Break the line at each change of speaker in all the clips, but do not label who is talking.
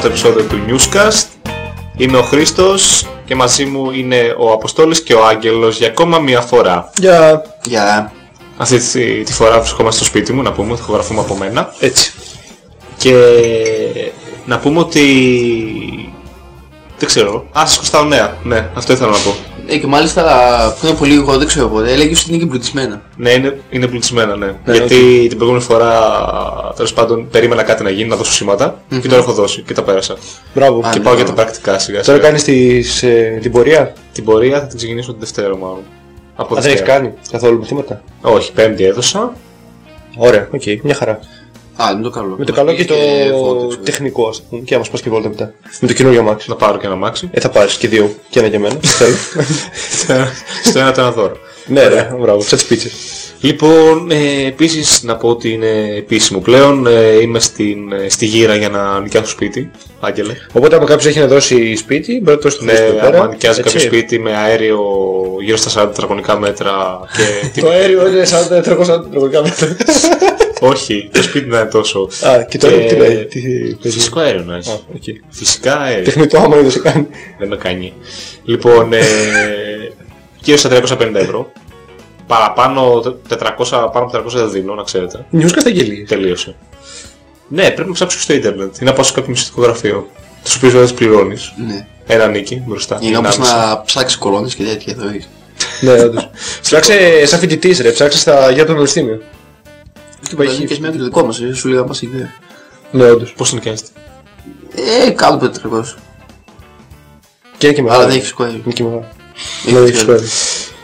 64ο επεισόδιο του Newscast. Είμαι ο Χρήστος και μαζί μου είναι ο Αποστόλης και ο Άγγελος για ακόμα μία φορά.
Για...
Γεια.
Αυτή τη, τη φορά βρισκόμαστε στο σπίτι μου, να πούμε, θα ηχογραφούμε από μένα.
Έτσι.
Και να πούμε ότι... Δεν ξέρω. Α, σας χρωστάω νέα. Ναι, αυτό ήθελα να πω.
Ε, και μάλιστα πριν από λίγο, δεν ξέρω πότε, έλεγε ότι είναι και εμπλουτισμένα.
Ναι, είναι, είναι πλουτισμένα, ναι. Γιατί την προηγούμενη φορά, τέλος πάντων, περίμενα κάτι να γίνει, να δώσω σήματα και τώρα έχω δώσει και τα πέρασα.
Μπράβο.
Α,
και
ναι,
πάω για
μπράβο.
τα πρακτικά σιγά
Τώρα
σιγά.
κάνεις τις, ε, την πορεία;
Την πορεία θα την ξεκινήσω την Δευτέρα μάλλον. Από
Α, δεν έχεις
Δευτέρα.
κάνει καθόλου μαθήματα;
Όχι, Πέμπτη έδωσα.
Ωραία, οκ, μια χαρά.
Α, είναι το καλό.
Με το καλό και το
φώτιξε.
τεχνικό, ας πούμε. Και άμα σπάς και βόλτα μετά. Με το καινούριο αμάξι.
Να πάρω και ένα αμάξι.
Ε, θα πάρεις και δύο. Και ένα για μένα. Θέλω.
Στο ένα το ένα δώρο.
ναι, ρε, μπράβο, σαν τις πίτσες.
Λοιπόν, ε, επίσης να πω ότι είναι επίσημο πλέον. Ε, είμαι στην, ε, στη γύρα για να νοικιάσω σπίτι. Άγγελε.
Οπότε άμα κάποιος έχει να δώσει σπίτι, μπορεί να το δώσει το χρήστη
Ναι,
εδώ πέρα.
άμα νοικιάζει κάποιος
έτσι.
σπίτι με αέριο γύρω στα 40 τετραγωνικά μέτρα και...
Το αέριο είναι 40 τετραγωνικά μέτρα.
Όχι, το σπίτι να είναι τόσο.
Α, και τώρα
Και-
τι λέει, τι παίζει;
Φυσικό αέριο να
Α,
έχει.
οκ.
Φυσικά αέριο.
Τεχνητό άμα είδε σε κάνει.
Δεν με κάνει. Λοιπόν, ε, γύρω στα 350 ευρώ. Παραπάνω, 400, πάνω από 400 δεν δίνω, να ξέρετε.
Νιούσκα στα γελίες.
Τελείωσε. Ναι, πρέπει να ψάξω στο ίντερνετ ή να πάω σε κάποιο μυστικό γραφείο. Τους οποίους βέβαια τους πληρώνεις.
Ναι.
Ένα νίκη μπροστά.
Είναι όπως
ενάμιση.
να ψάξεις κορώνες και τέτοια εδώ είσαι.
Ναι, όντως. Ψάξε σαν φοιτητής ρε, ψάξε στα για το πανεπιστήμιο.
Και μπορεί να και με το δικό μας, ε, σου λέγα μας ιδέα.
Ναι, όντως.
Πώς το νοικιάζετε.
Ε, κάτω από 400.
Και είναι και μεγάλο.
Αλλά δεν έχεις φυσικό αέριο.
Είναι και μεγάλο.
Έχει
Ναι, δεν έχεις
φυσικό
σχόλιο.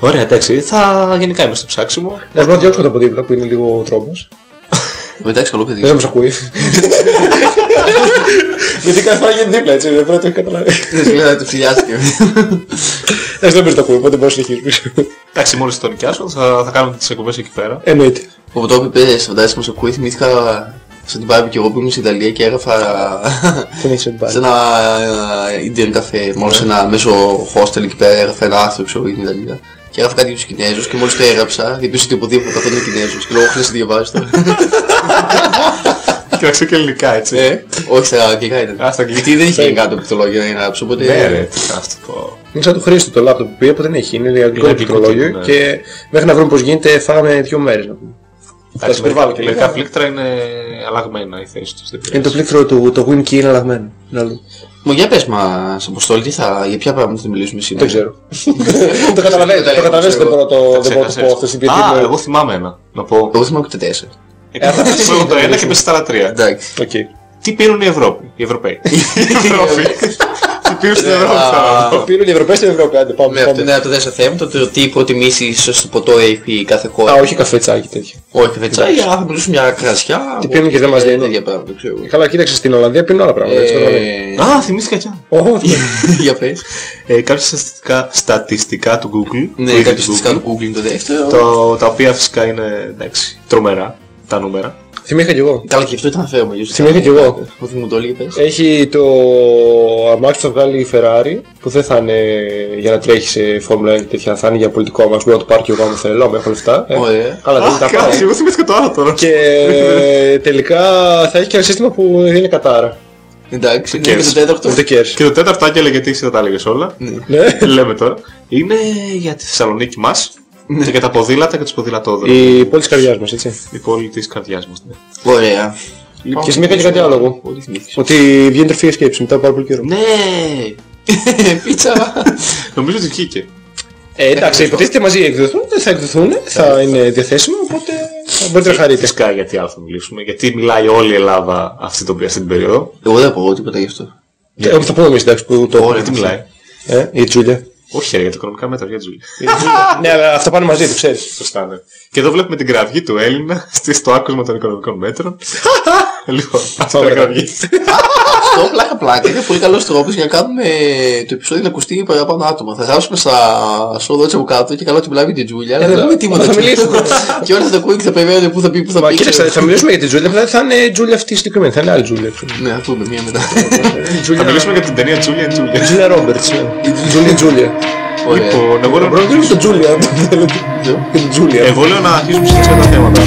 Ωραία, εντάξει. Θα γενικά είμαι στο ψάξιμο.
Να μπορούμε να διώξουμε το από δίπλα που είναι λίγο τρόμος.
Εντάξει, καλό παιδί.
Δεν θα μας ακούει. Γιατί κάθε φορά γίνεται δίπλα έτσι, δεν πρέπει να το έχει καταλάβει.
Δεν σου λέω να το ψηλιάστηκε.
Εντάξει, δεν μπορεί να το ακούει, οπότε μπορεί να συνεχίσεις.
Εντάξει, μόλις το νοικιάσω θα, θα κάνουμε τις εκπομπές εκεί πέρα.
Εννοείται.
Από το που είπες, φαντάζεσαι μας ακούει, θυμήθηκα σε την Barbie και εγώ που ήμουν στην Ιταλία και έγραφα
Δεν έχεις ό,τι
σε
πάρει.
ένα ε, Indian cafe, μόλις σε ένα μέσο hostel εκεί πέρα έγραφα ένα άρθρο ξέρω για την Ιταλία. Και έγραφα κάτι για τους Κινέζους και μόλις το έγραψα, διαπίστωσα ότι οπουδήποτε καθόταν είναι Κινέζους. Και λέω, όχι να σε διαβάζεις τώρα.
Κοίταξε και ελληνικά, έτσι.
Ε, όχι στα αγγλικά ήταν.
Α, στα αγγλικά.
Γιατί δεν είχε γενικά το πληκτρολόγιο να γράψω, οπότε...
Ναι, ρε, τι θα σου πω.
Είναι σαν το Χρήστο το λάπτοπ που πήγε που δεν έχει, είναι αγγλικό
Είναι αγγλικό
πληκτρολόγιο
τύπο, ναι.
και μέχρι να βρούμε πώς γίνεται φάγαμε δύο μέρες να πούμε. Θα
Εντάξει,
σε υπερβάλλω και
Μερικά
λίγο.
πλήκτρα είναι αλλαγμένα η θέση τους. δεν
Είναι το
πειράζει.
πλήκτρο του, το WinKey είναι αλλαγμένο. Είναι άλλο.
Μου για πες μας, Αποστόλη, τι θα, για ποια πράγματα θα μιλήσουμε σήμερα;
Δεν ξέρω. Το καταλαβαίνετε, το καταλαβαίνετε, δεν μπορώ να το δεν μπορώ να το
Ξέχασες.
πω αυτό στην
Α,
ποιητή
εγώ θυμάμαι ένα. Να πω.
Εγώ θυμάμαι και τα τέσσερα.
Έχω το ένα και πες στα άλλα τρία.
Εντάξει.
Οκ.
Τι πίνουν οι Ευρώπη, οι Ευρωπαίοι; Οι Ευρώπη. Τι πίνουν στην Ευρώπη
Α,
θα πω.
Πήρουν οι Ευρωπαίοι στην Ευρώπη, άντε πάμε.
Ναι, αυτό
πάμε.
είναι από τα τέσσερα θέματα, το τι προτιμήσεις στο ποτό έχει κάθε χώρα.
Α, όχι καφέτσάκι τέτοιο.
Όχι, καφέ τσάι, αλλά θα μιλήσουμε για κρασιά.
Τι πίνουν και δεν μας
ε,
δίνουν.
Τέτοια πράγματα, δεν ξέρω.
Καλά, κοίταξε στην Ολλανδία πίνουν άλλα πράγματα. έτσι το καταλαβαίνω.
Ε,
Α, θυμήθηκα κι άλλο.
Όχι.
Για πες.
Ε, Κάποια στατιστικά, στατιστικά του Google.
Ναι,
του ίδιου
κάποιος
του
της κάνει Google είναι το δεύτερο.
το, τα οποία φυσικά είναι εντάξει, τρομερά τα νούμερα.
Θυμήθηκα κι εγώ.
Καλά και αυτό ήταν φέρμα. γύρω στα-
Θυμήθηκα κι εγώ.
Ότι μου το έλεγε πες.
Έχει το αμάξι που θα βγάλει η Ferrari που δεν θα είναι για να τρέχει σε Φόρμουλα 1 και τέτοια, θα είναι για πολιτικό αμάξι. Μπορώ να το πάρω και εγώ άμα θέλω, άμα έχω λεφτά. Ε,
Ωραία.
Καλά, δεν τα
κάτι,
πάω.
εγώ θυμήθηκα το άλλο τώρα.
Και τελικά θα έχει και ένα σύστημα που είναι κατάρα.
Εντάξει,
Το
είναι και
κέρδος.
το τέταρτο.
Δεν cares.
Και το τέταρτο άγγελε γιατί εσύ δεν τα έλεγες όλα.
Ναι.
Λέμε τώρα. Είναι για τη Θεσσαλονίκη μας και για τα ποδήλατα και τους ποδηλατόδρομους.
Η πόλη της καρδιάς μας, έτσι.
Η πόλη της καρδιάς μας. Ναι.
Ωραία.
Και θυμήθηκα και κάτι άλλο εγώ.
Πολύ θυμήθηκες.
Ότι βγαίνει τροφή σκέψη μετά από πάρα πολύ καιρό.
Ναι! Πίτσα!
Νομίζω ότι βγήκε.
Ε, εντάξει, υποτίθεται μαζί εκδοθούν, δεν θα εκδοθούν, θα είναι διαθέσιμο, οπότε θα μπορείτε να χαρείτε.
Φυσικά γιατί άλλο θα μιλήσουμε. Γιατί μιλάει όλη η Ελλάδα αυτή, το, αυτή την περίοδο.
Εγώ δεν πω τίποτα γι' αυτό.
Ε, Όχι, θα πούμε εμείς, εντάξει, που το
Γιατί μιλάει.
Ε, η Τζούλια.
Όχι, ρε, για τα οικονομικά μέτρα, για Τζούλη.
Ναι, αλλά αυτά πάνε μαζί, το ξέρεις.
Σωστά, ναι. Και εδώ βλέπουμε την κραυγή του Έλληνα στη- στο άκουσμα των οικονομικών μέτρων. λοιπόν, αυτό είναι
Πάμε
κραυγή.
Αυτό πλάκα πλάκα είναι πολύ καλός τρόπος για να κάνουμε το επεισόδιο να ακουστεί παραπάνω άτομα. Θα γράψουμε στα σόδο έτσι από κάτω και καλά ότι μιλάμε για την Τζούλια, αλλά
Ε,
δεν
θα-
πούμε τίποτα.
θα μιλήσουμε.
Και όλοι θα το ακούει και θα περιμένουν πού θα πει, πού θα
Μα
πει.
κοίταξε, θα μιλήσουμε για την Τζούλια, απλά δεν θα είναι η Τζούλια αυτή συγκεκριμένη, θα είναι άλλη Τζούλια. ξέρω.
Ναι, θα πούμε μία μετά.
Θα μιλήσουμε για την ταινία Τζούλια Τζούλια.
Τζούλια Ρόμπερτς, ναι. Τζούλια Τζούλια.
Ωραία.
Λοιπόν, εγώ λέω-
Μπορούμε να μιλήσουμε για τον Τζούλια, αν θέλετε. Για την Τζούλια.
εγώ λέω να αρχίσουμε συζήτηση για τα θέματα.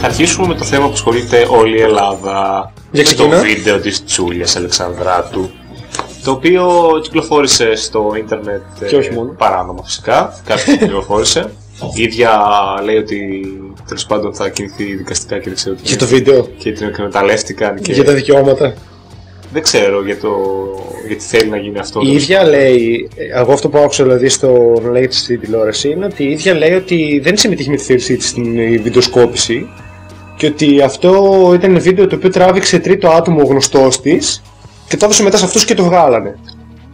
Θα αρχίσουμε με το θέμα που ασχολείται όλη η Ελλάδα.
Για
με το
ξεκινά.
βίντεο της Τσούλιας Αλεξανδράτου. Το οποίο κυκλοφόρησε στο ίντερνετ ε,
Και όχι μόνο.
παράνομα φυσικά. Κάποιος το κυκλοφόρησε. Η ίδια λέει ότι τέλος πάντων θα κινηθεί δικαστικά και δεν ξέρω τι.
Για το βίντεο.
Και την εκμεταλλεύτηκαν και
Για τα δικαιώματα.
δεν ξέρω για το... γιατί θέλει να γίνει αυτό.
Η ίδια λέει, εγώ αυτό που άκουσα δηλαδή στο λέει στην τηλεόραση είναι ότι η ίδια λέει ότι δεν συμμετείχε με τη θέλησή της στην ε, βιντεοσκόπηση και ότι αυτό ήταν βίντεο το οποίο τράβηξε τρίτο άτομο γνωστός της και το έδωσε μετά σε αυτούς και το βγάλανε.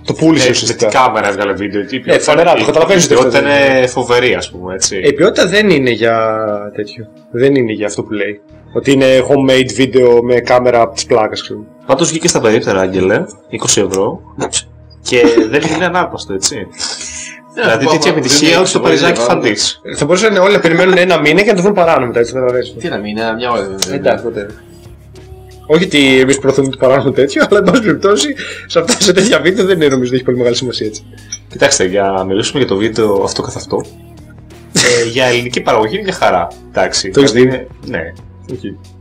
Το πούλησε
Ε, με την
ουσιαστικά.
κάμερα έβγαλε βίντεο. Η ποιότητα-
Ε, φανερά, το
η-
καταλαβαίνεις
Η
ότι αυτό
ποιότητα
δεν
είναι φοβερή, ας πούμε έτσι.
Ε, Η ποιότητα δεν είναι για τέτοιο. Δεν είναι για αυτό που λέει. Ότι είναι homemade βίντεο με κάμερα από τις πλάκες ξέρω.
Πάντως βγήκε στα περίπτερα, Άγγελε, 20 ευρώ και δεν είναι ανάρπαστο, έτσι. Δηλαδή τέτοια επιτυχία ότι το παριζάκι φαντής.
Θα μπορούσαν όλοι να περιμένουν ένα μήνα και να το βρουν παράνομο μετά, έτσι το καταλαβαίνεις.
Τι να μείνει, μια ώρα βέβαια.
Εντάξει, ποτέ. Όχι ότι εμείς προωθούμε το παράνομο τέτοιο, αλλά εν πάση περιπτώσει σε αυτά σε τέτοια βίντεο δεν είναι νομίζω ότι έχει πολύ μεγάλη σημασία έτσι.
Κοιτάξτε, για να μιλήσουμε για το βίντεο αυτό καθ' αυτό. ε, για ελληνική παραγωγή είναι μια χαρά. Εντάξει.
Το έχεις
δηλαδή
δει;
είναι- Ναι.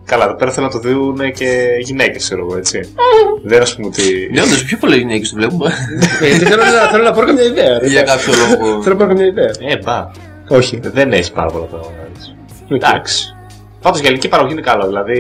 Καλά, εδώ πέρα θέλω να το δουν και γυναίκες, ξέρω εγώ, έτσι. δεν ας πούμε ότι.
Ναι, όντως, πιο πολλές γυναίκες το βλέπουμε.
Γιατί θέλω, να, θέλω να πω καμιά ιδέα. ρε.
Για κάποιο λόγο.
Θέλω να πω καμιά ιδέα.
Ε, μπα.
Όχι.
Δεν έχεις πάρα πολλά πράγματα. έτσι.
Οκ.
Εντάξει. Πάντως για ελληνική παραγωγή είναι καλό. Δηλαδή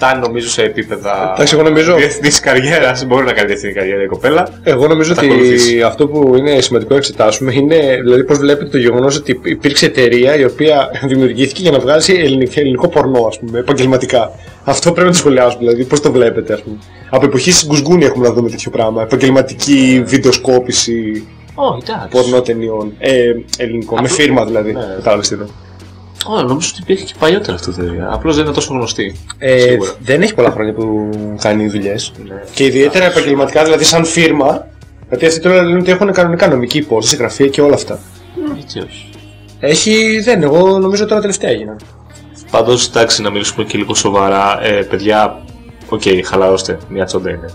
φτάνει νομίζω σε επίπεδα
Εντάξει, εγώ νομίζω-
διεθνής καριέρας. Μπορεί να κάνει διεθνή καριέρα η κοπέλα.
Εγώ νομίζω
Θα
ότι
ακολουθήσει.
αυτό που είναι σημαντικό να εξετάσουμε είναι δηλαδή πώς βλέπετε το γεγονός ότι υπήρξε εταιρεία η οποία δημιουργήθηκε για να βγάζει ελληνικό, ελληνικό πορνό, ας πούμε, επαγγελματικά. Αυτό πρέπει να το σχολιάσουμε, δηλαδή πώς το βλέπετε, ας πούμε. Από εποχή Γκουσγκούνη έχουμε να δούμε τέτοιο πράγμα. Επαγγελματική βιντεοσκόπηση
Όχι, εντάξει.
πορνό ταινιών. Ε, ελληνικό, με
Απλό-
φίρμα δηλαδή.
Ναι.
Κατάλαβες τι εννοώ.
Όχι, νομίζω ότι υπήρχε και παλιότερα αυτή η θεωρία. Απλώς δεν είναι τόσο γνωστή.
Ε,
Σίγουρα.
δεν έχει πολλά χρόνια που κάνει δουλειές.
Ναι.
Και ιδιαίτερα επαγγελματικά, δηλαδή σαν φίρμα. Γιατί αυτοί τώρα λένε ότι έχουν κανονικά νομική υπόθεση, γραφεία και όλα αυτά.
Έτσι όχι.
Έχει, δεν, εγώ νομίζω τώρα τελευταία έγιναν.
Πάντως, εντάξει, να μιλήσουμε και λίγο σοβαρά. Ε, παιδιά, οκ, χαλαρώστε. Μια τσόντα είναι.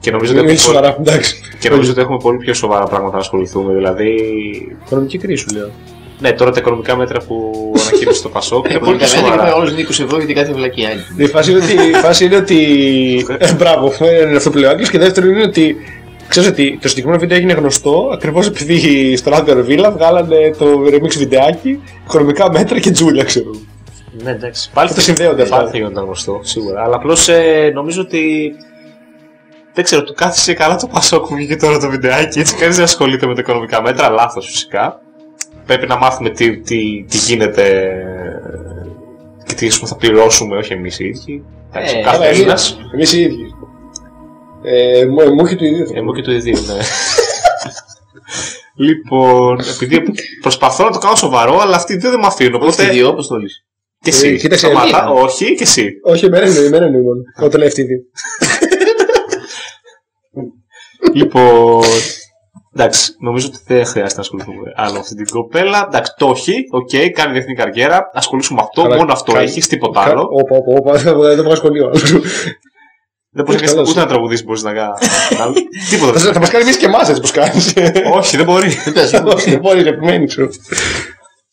και νομίζω, ότι
Μην
έχουμε
μιλήσει
πολύ,
σοβαρά, εντάξει.
και νομίζω ότι έχουμε πολύ πιο σοβαρά πράγματα να ασχοληθούμε. Δηλαδή,
Οικονομική κρίση σου λέω.
Ναι, τώρα τα οικονομικά μέτρα που ανακοίνωσε το Πασόκ είναι πολύ πιο
Πολύ
σοβαρά.
Όλους είναι 20 ευρώ γιατί κάθε βλακεία άλλη.
Η φάση είναι ότι. η φάση είναι ότι... ε, μπράβο, είναι αυτό που λέει ο Άγγλος. Και δεύτερον είναι ότι. Ξέρεις ότι το συγκεκριμένο βίντεο έγινε γνωστό ακριβώς επειδή στο Radio Arvyla βγάλανε το remix βιντεάκι, οικονομικά μέτρα και τζούλια, ξέρω.
Ναι, εντάξει. Πάλι
Αυτό συνδέονται αυτά.
Πάλι θα γινόταν γνωστό, σίγουρα. Αλλά απλώς νομίζω ότι. Δεν ξέρω, του κάθισε καλά το Πασόκ που βγήκε τώρα το βιντεάκι. Έτσι, κανείς δεν ασχολείται με τα οικονομικά μέτρα. Λάθος φυσικά. Πρέπει να μάθουμε τι, τι, τι γίνεται και τι ας πούμε, θα πληρώσουμε, όχι εμείς οι ίδιοι. Εντάξει,
Ε,
ο κάθε
Αλλά
Έλληνα.
εμείς, εμείς οι ίδιοι. Ε, μου, μου έχει το ίδιο.
Εγώ και το ίδιο, ναι. λοιπόν, επειδή προσπαθώ να το κάνω σοβαρό, αλλά αυτοί δύο δεν με αφήνουν.
Όχι
Οπότε
δύο, όπως το λύσεις.
και εσύ.
Ε, κοίταξε,
Σταμάτα.
μία.
όχι και εσύ.
Όχι, εμένα εννοεί, εμένα εννοεί μόνο. Όταν λέει αυτή η δύο.
Λοιπόν. Εντάξει, νομίζω ότι δεν χρειάζεται να ασχοληθούμε άλλο με αυτή την κοπέλα. Εντάξει, το έχει, οκ, κάνει διεθνή καριέρα. Ασχολήσουμε με αυτό,
Αλλά
μόνο αυτό
κάνει-
έχεις, τίποτα
Κα-
άλλο.
Όπα, όπα, όπα, δεν βγάζει σχολείο.
Δεν μπορείς
καλός.
ούτε να τραγουδήσεις, μπορείς να κάνεις. Τίποτα.
Θα μας κάνει εμείς και εμάς έτσι πως κάνεις.
Όχι, δεν μπορεί.
Δεν πειράζει.
Όχι, δεν μπορεί, επιμένει, ξέρω.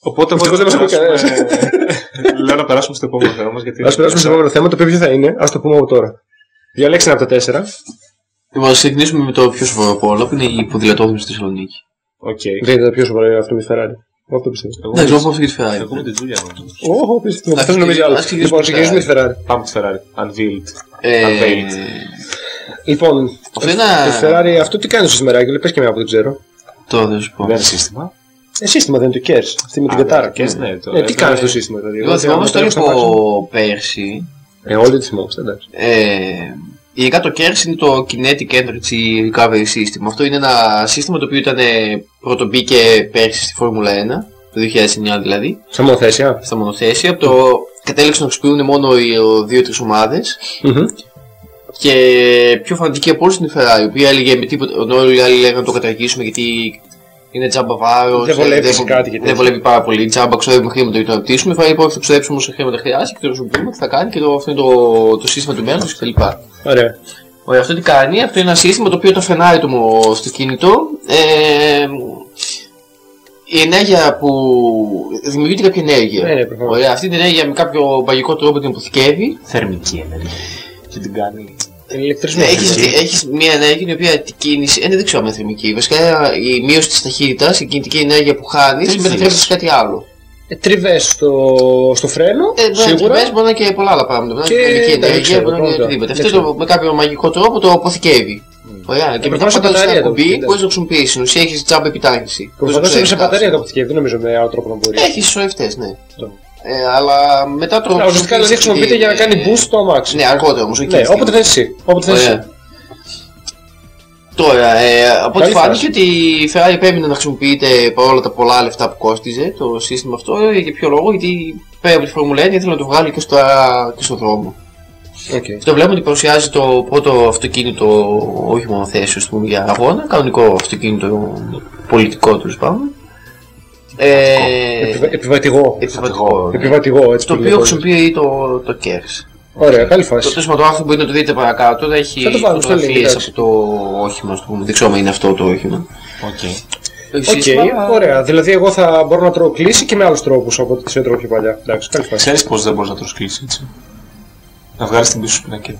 Οπότε εγώ
Ευτυχώς δεν μας ακούει
περάσουμε- Λέω να περάσουμε στο επόμενο θέμα μας. Γιατί
Ας περάσουμε στο επόμενο θέμα, το οποίο ποιο θα είναι, ας το πούμε από τώρα. Διαλέξτε ένα από τα τέσσερα.
Λοιπόν, ας ξεκινήσουμε με το πιο σοβαρό από όλα που είναι η ποδηλατόδρομη στη Θεσσαλονίκη.
Οκ.
Δεν ήταν πιο σοβαρό αυτό με τη Ferrari. Εγώ αυτό πιστεύω.
Εγώ
Εντάξει,
με
εγώ αυτό και τη Ferrari.
Εγώ με την Τζούλια νομίζω.
Όχι, πιστεύω.
Εντάξει,
Αυτό νομίζει άλλο.
ας ξεκινήσουμε
Λοιπόν, ξεκινήσουμε με τη Ferrari.
Πάμε τη Ferrari. Unveiled.
Ε,
Unveiled.
Λοιπόν,
Αυτό είναι ένα-
η Ferrari αυτό τι κάνει στο σήμερα, και πες και μια που δεν ξέρω.
Τώρα δεν σου πω.
Δεν είναι σύστημα.
Ε, σύστημα δεν είναι το KERS, αυτή με την
Α,
κατάρα.
και ναι, το
Ε, τι
έβγαλε-
κάνει αυτό το σύστημα δηλαδή.
Εγώ θυμάμαι το από πέρσι.
Ε, όλοι τη θυμόμαστε, εντάξει.
Ε, Γενικά το KERS είναι το Kinetic Energy Recovery System. Αυτό είναι ένα σύστημα το οποίο ήταν ε, πρώτο μπήκε πέρσι στη Φόρμουλα 1, το 2009 δηλαδή,
Σαν μονοθέσια.
στα μονοθέσια. Το κατέληξαν να χρησιμοποιούν μόνο οι δύο-τρεις ομάδες.
Μμμ.
Και πιο φανατική από όλους είναι η Ferrari, η οποία έλεγε με τίποτα, ενώ όλοι οι άλλοι λέγανε να το καταργήσουμε γιατί είναι τζάμπα βάρος,
Δεν βολεύεις
δεν,
σε κάτι και
δεν
τέτοια.
βολεύει πάρα πολύ. Τζάμπα ξοδεύουμε χρήματα για το αναπτύσσουμε. Η Ferrari είπε ότι θα ξοδέψουμε όσο χρήματα χρειάζεται και το χρησιμοποιούμε, τι θα κάνει και το, αυτό είναι το, το σύστημα του μέλλοντος κτλ.
Ωραία.
Ωραία, αυτό τι κάνει, αυτό είναι ένα σύστημα το οποίο το φρενάρει το μο- στο κινητό. Ε, η ενέργεια που δημιουργείται κάποια ενέργεια.
Ναι, ναι, προφανώς.
Ωραία, αυτή την ενέργεια με κάποιο μαγικό τρόπο την αποθηκεύει.
Θερμική ενέργεια. Και την κάνει.
Ηλεκτρισμό.
Ναι, έχεις, έχεις μια ενέργεια η οποία την κίνηση, ε, ναι, δεν ξέρω αν είναι θερμική. Βασικά η μείωση της ταχύτητας, η κινητική ενέργεια που χάνεις,
Τι
μετατρέπεται
θες.
σε κάτι άλλο.
Ε, τριβές στο, στο φρένο,
Ε, μπορεί να
σίγουρα.
τρυπές, μπορεί να είναι και πολλά άλλα πράγματα. Μπορεί να είναι
Και-
και
εντάξει,
ενέργεια,
ξέρω,
μπορεί να είναι
πρώτα.
οτιδήποτε.
Δεν
Αυτό το,
ξέρω.
με κάποιο μαγικό τρόπο το αποθηκεύει. Ωραία, και μετά
προφανώς σε
πατάς
μπαταρία
ένα
το
κουμπί,
αποθηκεύεις.
μπορείς να το χρησιμοποιήσεις. Στην ουσία έχεις τζάμπα επιτάχυνση. Μπορείς να
Προφανώς
ξέρεις
σε
κάτι.
μπαταρία το αποθηκεύεις, δεν νομίζω με άλλο τρόπο να μπορεί.
Έχεις σωρευτές, ναι.
Αυτό.
Ε, αλλά μετά το.
Ναι, ουσιαστικά δηλαδή χρησιμοποιείται για να κάνει boost το αμάξι.
Ναι, αργότερα όμως.
Ναι, όποτε θες εσύ. Όποτε θες εσύ.
Ωραία. Τώρα, ε, από ό,τι
Καλή
φάνηκε
φράση.
ότι η Ferrari πρέπει να χρησιμοποιείται παρόλα τα πολλά λεφτά που κόστιζε το σύστημα αυτό. ε, Για ποιο λόγο, γιατί πέρα από τη Φόρμουλα 1 ήθελε να το βγάλει και, στα, και στον δρόμο.
Οκ.
Αυτό βλέπουμε ότι παρουσιάζει το πρώτο αυτοκίνητο, όχι μονοθέσιο, πούμε, για αγώνα, κανονικό αυτοκίνητο πολιτικό τέλος πάντων. Ε,
Επιβα- Επιβατηγό.
επιβατικό.
Επιβατηγό, έτσι
Το
που
οποίο
λέγεται.
χρησιμοποιεί το, το KERS.
Ωραία, καλή
Το
φάση.
τέσσερα το άρθρο μπορείτε να το δείτε παρακάτω. Θα έχει
Θα το βάλουμε στο link,
φωτογραφίες
εντάξει.
από το όχημα, ας πούμε. Δεν ξέρω αν είναι αυτό το όχημα.
Οκ.
Το
Οκ,
σύστημα,
ωραία. Δηλαδή, εγώ θα μπορώ να τρώω κλήση και με άλλους τρόπους από ό,τι τι έτρωγα πιο παλιά. Εντάξει, καλή φάση.
Ξέρεις πώς δεν μπορείς να το κλείσει έτσι. Να βγάλεις την πίσω σου πινακίδα.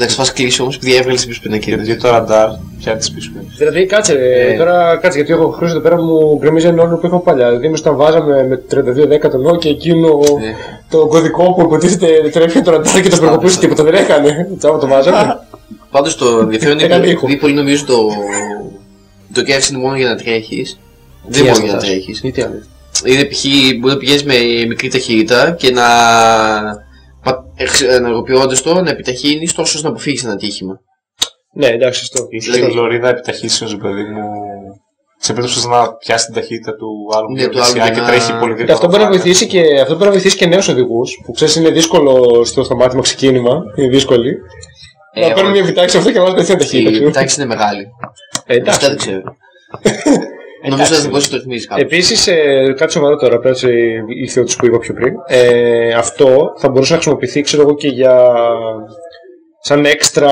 Εντάξει, θα κλείσει όμως επειδή έβγαλες την πίσω πινακίδα.
Γιατί το ραντάρ πιάνει τις πίσω πινακίδες.
Δηλαδή, κάτσε,
Ε.
τώρα κάτσε γιατί έχω χρήσει εδώ πέρα μου γκρεμίζει ένα όριο που είχα παλιά. Δηλαδή, εμείς όταν βάζαμε με 32 δέκατο εδώ και εκείνο
Ε.
το κωδικό που υποτίθεται τρέφει το ραντάρ και το προκοπήσει τίποτα δεν έκανε. Τσάβα το βάζαμε.
Πάντως το ενδιαφέρον είναι
Έκανε
ότι
ήχο.
επειδή πολλοί νομίζουν το. Το KERS είναι μόνο για να τρέχεις. Δεν
Τι
μόνο για να
άστας.
τρέχεις.
Ή τι άλλο.
Είναι π.χ. μπορεί να πηγαίνεις με μικρή ταχύτητα και να. Ενεργοποιώντας το, να επιταχύνεις τόσο ώστε να αποφύγεις ένα ατύχημα.
Ναι, εντάξει, αυτό.
Είχε
Δηλαδή-
την λωρίδα επιταχύσεω, παιδί μου. Σε περίπτωση να πιάσει την ταχύτητα του άλλου
Ναι,
πιο
του άλλου
δεξιά
για
και
να-
τρέχει πολύ
Και
γρήγορα.
αυτό μπορεί να
φράκα.
βοηθήσει και, αυτό μπορεί να βοηθήσει και νέους οδηγούς που ξέρεις είναι δύσκολο στο σταμάτημα ξεκίνημα, είναι δύσκολη.
Ε,
να παίρνουν
όχι.
μια επιτάξη αυτό και να βάζουν κατευθείαν
Η
ταχύτητα. ξέρω.
επιτάξη είναι μεγάλη.
Ε,
Βασικά δεν
εντάξει.
ξέρω. Νομίζω ότι δεν μπορεί να το ρυθμίσει κάποιο.
Επίσης, ε, κάτι σοβαρό τώρα, πέρα σε ηθιώτη που είπα πιο πριν. Ε, αυτό θα μπορούσε να χρησιμοποιηθεί, ξέρω εγώ, και για. σαν έξτρα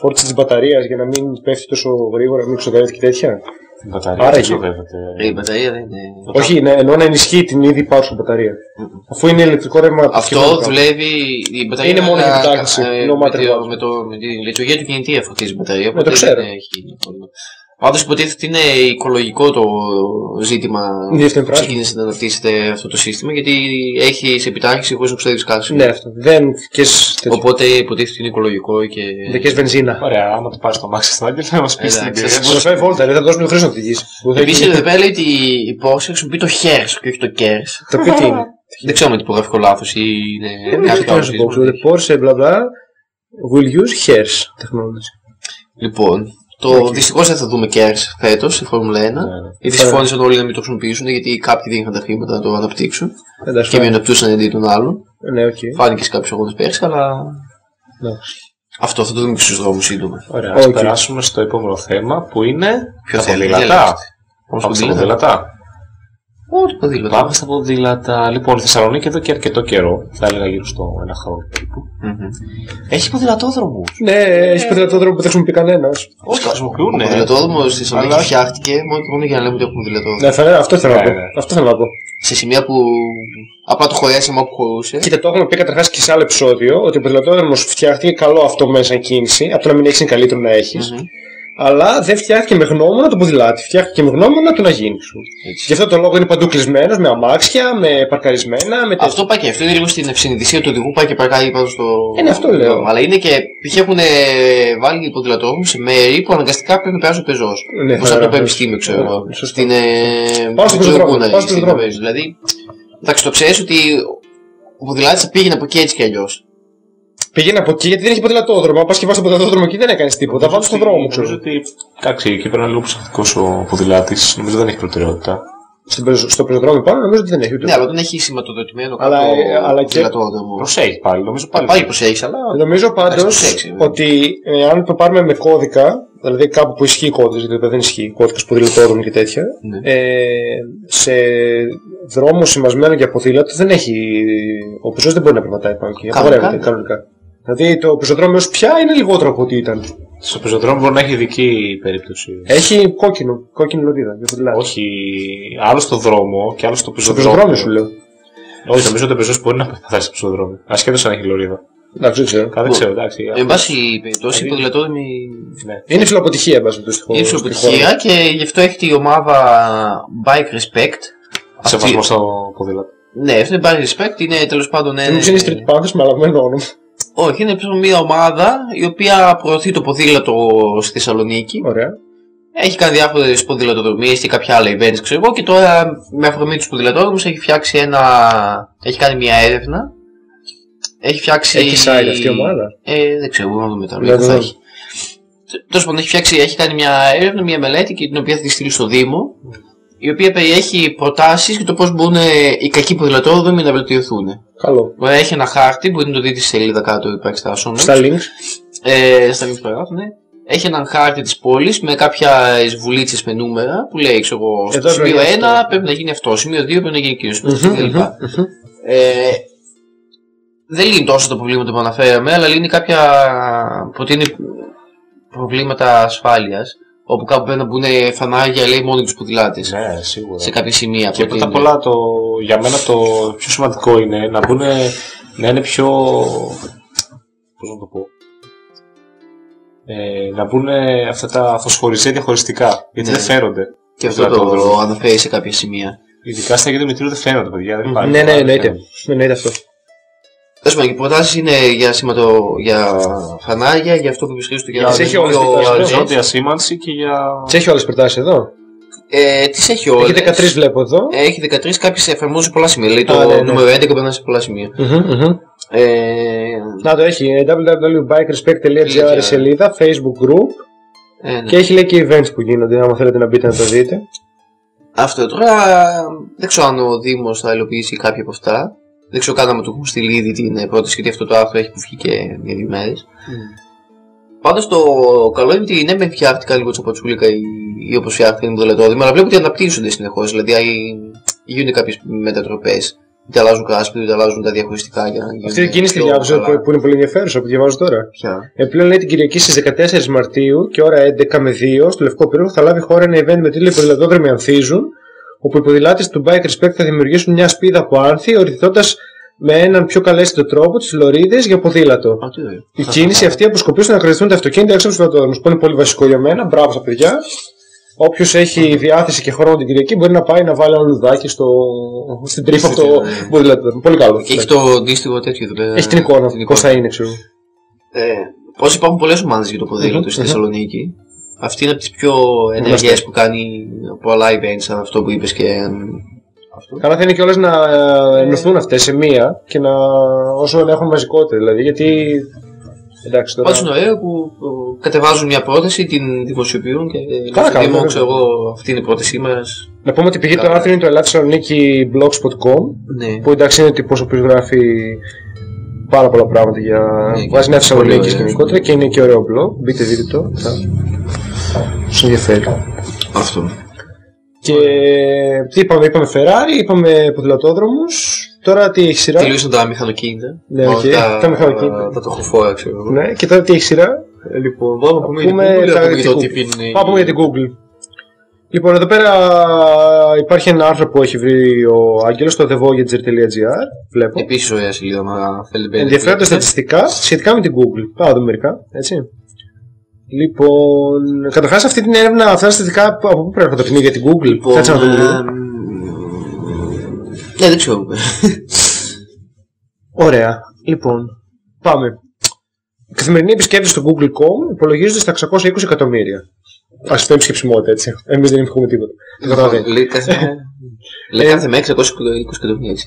φόρτιση της μπαταρίας για να μην πέφτει τόσο γρήγορα, να μην ξοδεύεται και τέτοια.
Την μπαταρία
Άρα
δεν
εκεί.
ξοδεύεται.
Η μπαταρία δεν είναι.
Όχι, ναι, εννοώ να ενισχύει την ήδη υπάρχουσα μπαταρία. Αφού είναι ηλεκτρικό ρεύμα
Αυτό
αποθηκευμένο κάπου.
δουλεύει. Η μπαταρία
Είναι μόνο για
κα-
επιτάχυνση,
ε,
no matter
με, το,
what.
με, το, με τη λειτουργία του κινητήρα φορτίζει η μπαταρία.
το
οπότε
ξέρω.
δεν έχει πρόβλημα. Πάντως υποτίθεται ότι είναι οικολογικό το ζήτημα
Είναι δεύτερη
που
φράση.
ξεκίνησε να αναπτύσσεται αυτό το σύστημα γιατί έχει επιτάχυνση χωρί να ξοδεύει κάτι.
Ναι, αυτό. Δεν κες τέτοιο.
Οπότε υποτίθεται ότι είναι οικολογικό και.
Δεν κες βενζίνα.
Ωραία, άμα το πάρεις στο μάξι στην Άγγελ, να μας πεις την
Εντάξει,
εμπειρία
θα
σου.
Θα φάει βόλτα, δεν θα δώσουμε χρήση να οδηγήσει. Που θα
Επίσης
έχει-
εδώ πέρα λέει ότι η Porsche χρησιμοποιεί το HERS και όχι το KERS.
Το οποίο τι; Είναι.
Δεν ξέρω με τυπογραφικό λάθος ή είναι
Ε,
κάτι
Τι
άλλο.
να σου πω, ξέρω, Porsche, μπλα μπλα, will use hairs technology.
Λοιπόν, το
Οκ.
δυστυχώς δεν θα δούμε KERS φέτος στη Φόρμουλα 1.
Ναι, ναι.
Γιατί
Ωραία.
συμφώνησαν όλοι να μην το χρησιμοποιήσουν γιατί κάποιοι δεν είχαν τα χρήματα να το αναπτύξουν
Εντάξει,
και
φάει.
μειονεκτούσαν εντί των άλλων.
Ναι, οκ.
Φάνηκε σε κάποιους αγώνες πέρσι, αλλά
Εντάξει.
αυτό θα το δούμε και στους δρόμους σύντομα.
Ωραία, ας
Οκ.
περάσουμε στο επόμενο θέμα που είναι
Ποιο
τα
θέλει,
ποδήλατα.
διαλέξτε. Όμως
Πάμε στα
ποδήλατα.
Ποδήλατα.
Ό, το ποδήλατο.
Πάμε στα ποδήλατα. Λοιπόν, η Θεσσαλονίκη εδώ και αρκετό καιρό, θα έλεγα γύρω στο ένα χρόνο περίπου,
Μμμ.
έχει ποδηλατόδρομου.
Ναι, έχει ποδηλατόδρομο που δεν χρησιμοποιεί κανένας.
Όχι, τα χρησιμοποιούν.
Ο
ναι.
ποδηλατόδρομος στη Θεσσαλονίκη
Αλλά-
φτιάχτηκε μόνο και μόνο για να λέμε ότι έχουμε ποδηλατόδρομο.
Ναι, θα, αυτό ήθελα να
Ναι,
πω.
ναι.
Αυτό θέλω να πω.
Σε σημεία που απλά το χωρέσαμε όπου χωρούσε.
Κοίτα, το έχουμε πει καταρχάς και σε άλλο επεισόδιο ότι ο ποδηλατόδρομος φτιάχτηκε καλό αυτό μέσα σαν κίνηση. Από το να μην έχεις είναι καλύτερο να έχεις.
Μμμ.
Αλλά δεν φτιάχτηκε με γνώμονα το ποδηλάτι. Φτιάχτηκε με γνώμονα το να γίνει σου.
Έτσι.
Γι' αυτό το λόγο είναι παντού κλεισμένος, με αμάξια, με παρκαρισμένα, με τέτοια.
Αυτό πάει και αυτό είναι λίγο στην ευσυνειδησία του οδηγού, πάει και παρκάρει πάνω στο.
Ε, ναι, αυτό λέω.
Αλλά είναι και. π.χ. έχουν βάλει ποδηλατόδρομου σε μέρη που αναγκαστικά πρέπει να περάσει ο πεζός.
Ναι,
Όπω
θα
από το
γράφω.
Πανεπιστήμιο, ξέρω εγώ.
Ναι, σωστό.
Στην. ε,
Πάω στο
στην
πεζοδρόμιο,
Τζογούνα,
πάω στο
στην
πεζοδρόμιο.
Νορβέγη. Δηλαδή, εντάξει, το ξέρεις ότι ο ποδηλάτης θα πήγαινε από εκεί έτσι κι αλλιώς.
Πήγαινε από εκεί γιατί δεν έχει ποδηλατόδρομο. Πας και πα στο ποδηλατόδρομο εκεί δεν έκανες τίποτα. Βάλω στον δρόμο, ξέρω.
Νομίζω ότι. Εντάξει, εκεί πρέπει να είναι λίγο προσεκτικό ο ποδηλάτης. Νομίζω δεν έχει προτεραιότητα.
Στον πεζο- Στο πεζοδρόμιο πάνω νομίζω ότι δεν έχει ούτε.
Ναι, αλλά όταν έχει σηματοδοτημένο
Αλλά,
κάποιο
ε, αλλά και-
ποδηλατόδρομο.
Προσέχεις πάλι, νομίζω πάλι.
Πάλι πως έχει, αλλά.
Νομίζω πάντως
Εντάξει, προσέξει, βέβαια.
ότι ε, αν το πάρουμε με κώδικα, δηλαδή κάπου που ισχύει κώδικας, γιατί εδώ δεν ισχύει κώδικας ποδηλατόδρομου και τέτοια,
Ναι.
ε, σε δρόμο σημασμένο για ποδήλατο δεν έχει. Ο πεζός δεν μπορεί να περπατάει πάνω εκεί.
Κανονικά.
Απαγορεύεται κανονικά. Δηλαδή το πεζοδρόμιο ως πια είναι λιγότερο από ό,τι ήταν.
Στο πεζοδρόμιο μπορεί να έχει ειδική περίπτωση.
Έχει κόκκινο, κόκκινη λωρίδα. για ποδηλάτη.
Όχι, άλλο στο δρόμο και άλλο στο
Στο
πεζοδρόμιο.
πεζοδρόμιο σου λέω.
Όχι, νομίζω ότι ο πεζό μπορεί να πεθάσει στο πεζοδρόμιο. Ασχέτως αν έχει λωρίδα.
Εντάξει, δεν ξέρω.
Κάτι δεν ξέρω, εντάξει.
Εν πάση περιπτώσει, οι
Δηλαδή-
ποδηλατόδρομοι
Ναι.
Είναι ψηλοποτυχία, εν πάση περιπτώσει,
είναι
στη χώρα.
ψηλοποτυχία και γι' αυτό έχει η ομάδα Bike Respect. Αυτή-
Σεβασμό στο ποδήλατο.
Ναι, αυτό είναι Bike Respect, είναι τέλος πάντων.
Δεν μου ξέρει Street Panthers με αλλαγμένο όνομα.
Όχι, είναι πιο μια ομάδα η οποία προωθεί το ποδήλατο στη Θεσσαλονίκη.
Ωραία.
Έχει κάνει διάφορες ποδηλατοδρομίες και κάποια άλλα events, ξέρω εγώ, και τώρα με αφορμή τους ποδηλατόδρομους έχει φτιάξει ένα. Έχει κάνει μια έρευνα. Έχει φτιάξει.
Έχει site αυτή η ομάδα;
Ε, δεν ξέρω, να δούμε τώρα.
Να
λίγο
το
θα
δω.
έχει. Τέλος πάντων, έχει, φτιάξει, έχει κάνει μια έρευνα, μια μελέτη και την οποία θα τη στείλει στο Δήμο. Η οποία περιέχει προτάσεις για το πώς μπορούν ε, οι κακοί ποδηλατόδρομοι να βελτιωθούν.
Καλό.
Ωραία, έχει ένα χάρτη, μπορείτε να το δείτε στη σελίδα κάτω, υπάρχει στα show notes.
Στα links.
Ε, στα links που γράφουν. Έχει έναν χάρτη της πόλης με κάποια βουλίτσε με νούμερα που λέει, ξέρω εγώ, στο
Εδώ
σημείο 1
πρέπει να γίνει αυτό.
πρέπει να γίνει αυτό, σημείο 2 πρέπει να γίνει εκείνος, σημείο 3
Μμμ,
κλπ.
μμμ, μμμ.
Ε, δεν λύνει τόσο τα προβλήματα που αναφέραμε, αλλά λύνει κάποια. προτείνει προβλήματα ασφάλειας. Όπου κάπου πρέπει να μπουν φανάρια, λέει, μόνο τους ποδηλάτες.
Ναι, σίγουρα.
Σε κάποια σημεία.
Και πρώτα
προτείνει.
απ' όλα το, για μένα το πιο σημαντικό είναι να μπουν να είναι πιο. Πώς να το πω. Ε, να μπουν αυτά τα φωσφοριζέ διαχωριστικά. Γιατί
Ναι.
δεν φέρονται.
Και αυτό
το
το
δρόμο.
αναφέρει σε κάποια σημεία.
Ειδικά στα ίδια μετρίου δεν φαίνονται, παιδιά. Δεν υπάρχει.
Ναι, ναι,
Δεν
εννοείται.
φαίνονται.
Εννοείται αυτό.
Τέλο πάντων, οι προτάσεις είναι για, σηματο... για φανάρια, για αυτό που είπες στο
Για
τις έχει όλες
για-
τις
για
προτάσεις,
οριζόντια σήμανση και για.
Τις έχει όλες τι προτάσεις εδώ;
Ε, τις έχει όλες.
Έχει 13 βλέπω εδώ.
Έχει 13, κάποιες εφαρμόζουν σε πολλά σημεία. Λέει το
Α, ναι, ναι.
νούμερο 11 περνάει σε πολλά σημεία.
Μμμ, μμμ.
Ε,
Να το έχει. ε, www.bikerespect.gr η σελίδα, facebook group
ε, ναι.
και έχει λέει και events που γίνονται. Άμα θέλετε να μπείτε να το δείτε.
Αυτό τώρα δεν ξέρω αν ο Δήμος θα υλοποιήσει κάποια από αυτά. Δεν ξέρω καν αν του έχουν στείλει ήδη την ε, πρόταση, γιατί αυτό το άρθρο έχει που βγήκε μια-δύο μέρες. Πάντως το καλό είναι ότι ναι, μεν φτιάχτηκαν λίγο τσαπατσούλικα ή, ή όπως φτιάχτηκαν οι ποδηλατόδρομοι, αλλά βλέπω ότι αναπτύσσονται συνεχώς. Δηλαδή οι- γίνονται κάποιες μετατροπές. Είτε αλλάζουν κράσπεδο, είτε αλλάζουν τα διαχωριστικά για να γίνουν.
Αυτή την κίνηση τη
πιο
διάβασα
καλά.
που, που είναι πολύ ενδιαφέρουσα που διαβάζω τώρα.
Ποια;
Επιπλέον λέει την Κυριακή στις 14 Μαρτίου και ώρα 11 με 2 στο Λευκό Πύργο θα λάβει χώρα ένα event με τίτλο Οι ποδηλατόδρομοι ανθίζουν, όπου οι ποδηλάτε του Bike Respect θα δημιουργήσουν μια σπίδα από άνθη, ορθιθώντα με έναν πιο καλέσθητο τρόπο τις λωρίδες για ποδήλατο.
Α, τι ωραίο.
Η κίνηση αυτή αποσκοπεί στο να κρατηθούν τα αυτοκίνητα έξω από τους ποδηλατόδρομου, που είναι πολύ βασικό για μένα. Μπράβο στα παιδιά. Όποιος έχει διάθεση και χρόνο την Κυριακή μπορεί να πάει να βάλει ένα λουδάκι στο... στην τρύπα αυτό το
Ναι.
ποδηλατόδρομο. Πολύ καλό.
Και έχει το αντίστοιχο τέτοιο εδώ πέρα.
Έχει την εικόνα,
την
πώς θα είναι, ξέρω.
Ε, Πώς υπάρχουν πολλές ομάδες για το ποδήλατο
Μμμ,
στη
μμμ.
Θεσσαλονίκη. Αυτή είναι από τις πιο ενεργές
Γνωστές.
που κάνει πολλά events, σαν αυτό που είπες και. εμ, Αυτό.
Καλά θα είναι κιόλας να ε, ενωθούν αυτές σε μία και να όσο να έχουν μαζικότητα δηλαδή γιατί εντάξει τώρα
Πάντω είναι ωραίο που που κατεβάζουν μια πρόταση, την δημοσιοποιούν και
Καλά
στο
κάνουν,
Δήμο,
βέβαια.
ξέρω εγώ, αυτή είναι η πρότασή μας.
να πούμε ότι η πηγή του
Καλά.
άρθρου είναι το ελλάδθεσσαλονίκη blogs.com
Ναι.
που εντάξει είναι τύπος ο οποίος γράφει πάρα πολλά πράγματα για
Ναι, και
βάζει νέα
πολύ
Θεσσαλονίκη
ωραίο.
γενικότερα και είναι και ωραίο blog μπείτε δείτε το θα σας ενδιαφέρει
Αυτό.
και τι είπαμε, είπαμε Ferrari, είπαμε ποδηλατόδρομους τώρα τι έχει σειρά;
Τελείωσαν τα μηχανοκίνητα.
Ναι,
Μάλλον
οκ.
τα,
Τα μηχανοκίνητα.
Τα τροχοφόρα, ξέρω εγώ.
ναι, και τώρα τι έχει σειρά;
Ε, Λοιπόν, μπορούμε να πούμε για την
πούμε
Google,
τα-
να πούμε για το
την
τι
Google.
είναι. η-
Πάμε για την Google. Λοιπόν, εδώ πέρα υπάρχει ένα άρθρο που έχει βρει ο Άγγελος στο thevoyager.gr. Βλέπω.
Επίσης ωραία σελίδα, να θέλετε μπαίνετε.
Ενδιαφέροντα στατιστικά σχετικά με την Google. Πάμε να δούμε μερικά, έτσι. Λοιπόν, καταρχάς αυτή την έρευνα, αυτά τα στατιστικά από από πού προέρχονται από την ίδια την Google;
Λοιπόν,
Κάτσε να δούμε λίγο.
εμ, Ναι, δεν ξέρω.
Ωραία. Λοιπόν, πάμε. Οι καθημερινοί επισκέπτε στο Google.com υπολογίζονται στα 620 εκατομμύρια. Α το επισκεψιμότητα έτσι. Εμείς δεν έχουμε τίποτα. Δεν καταλαβαίνεις.
Λέει κάθε- λέει κάθε με 620 εκατομμύρια έτσι.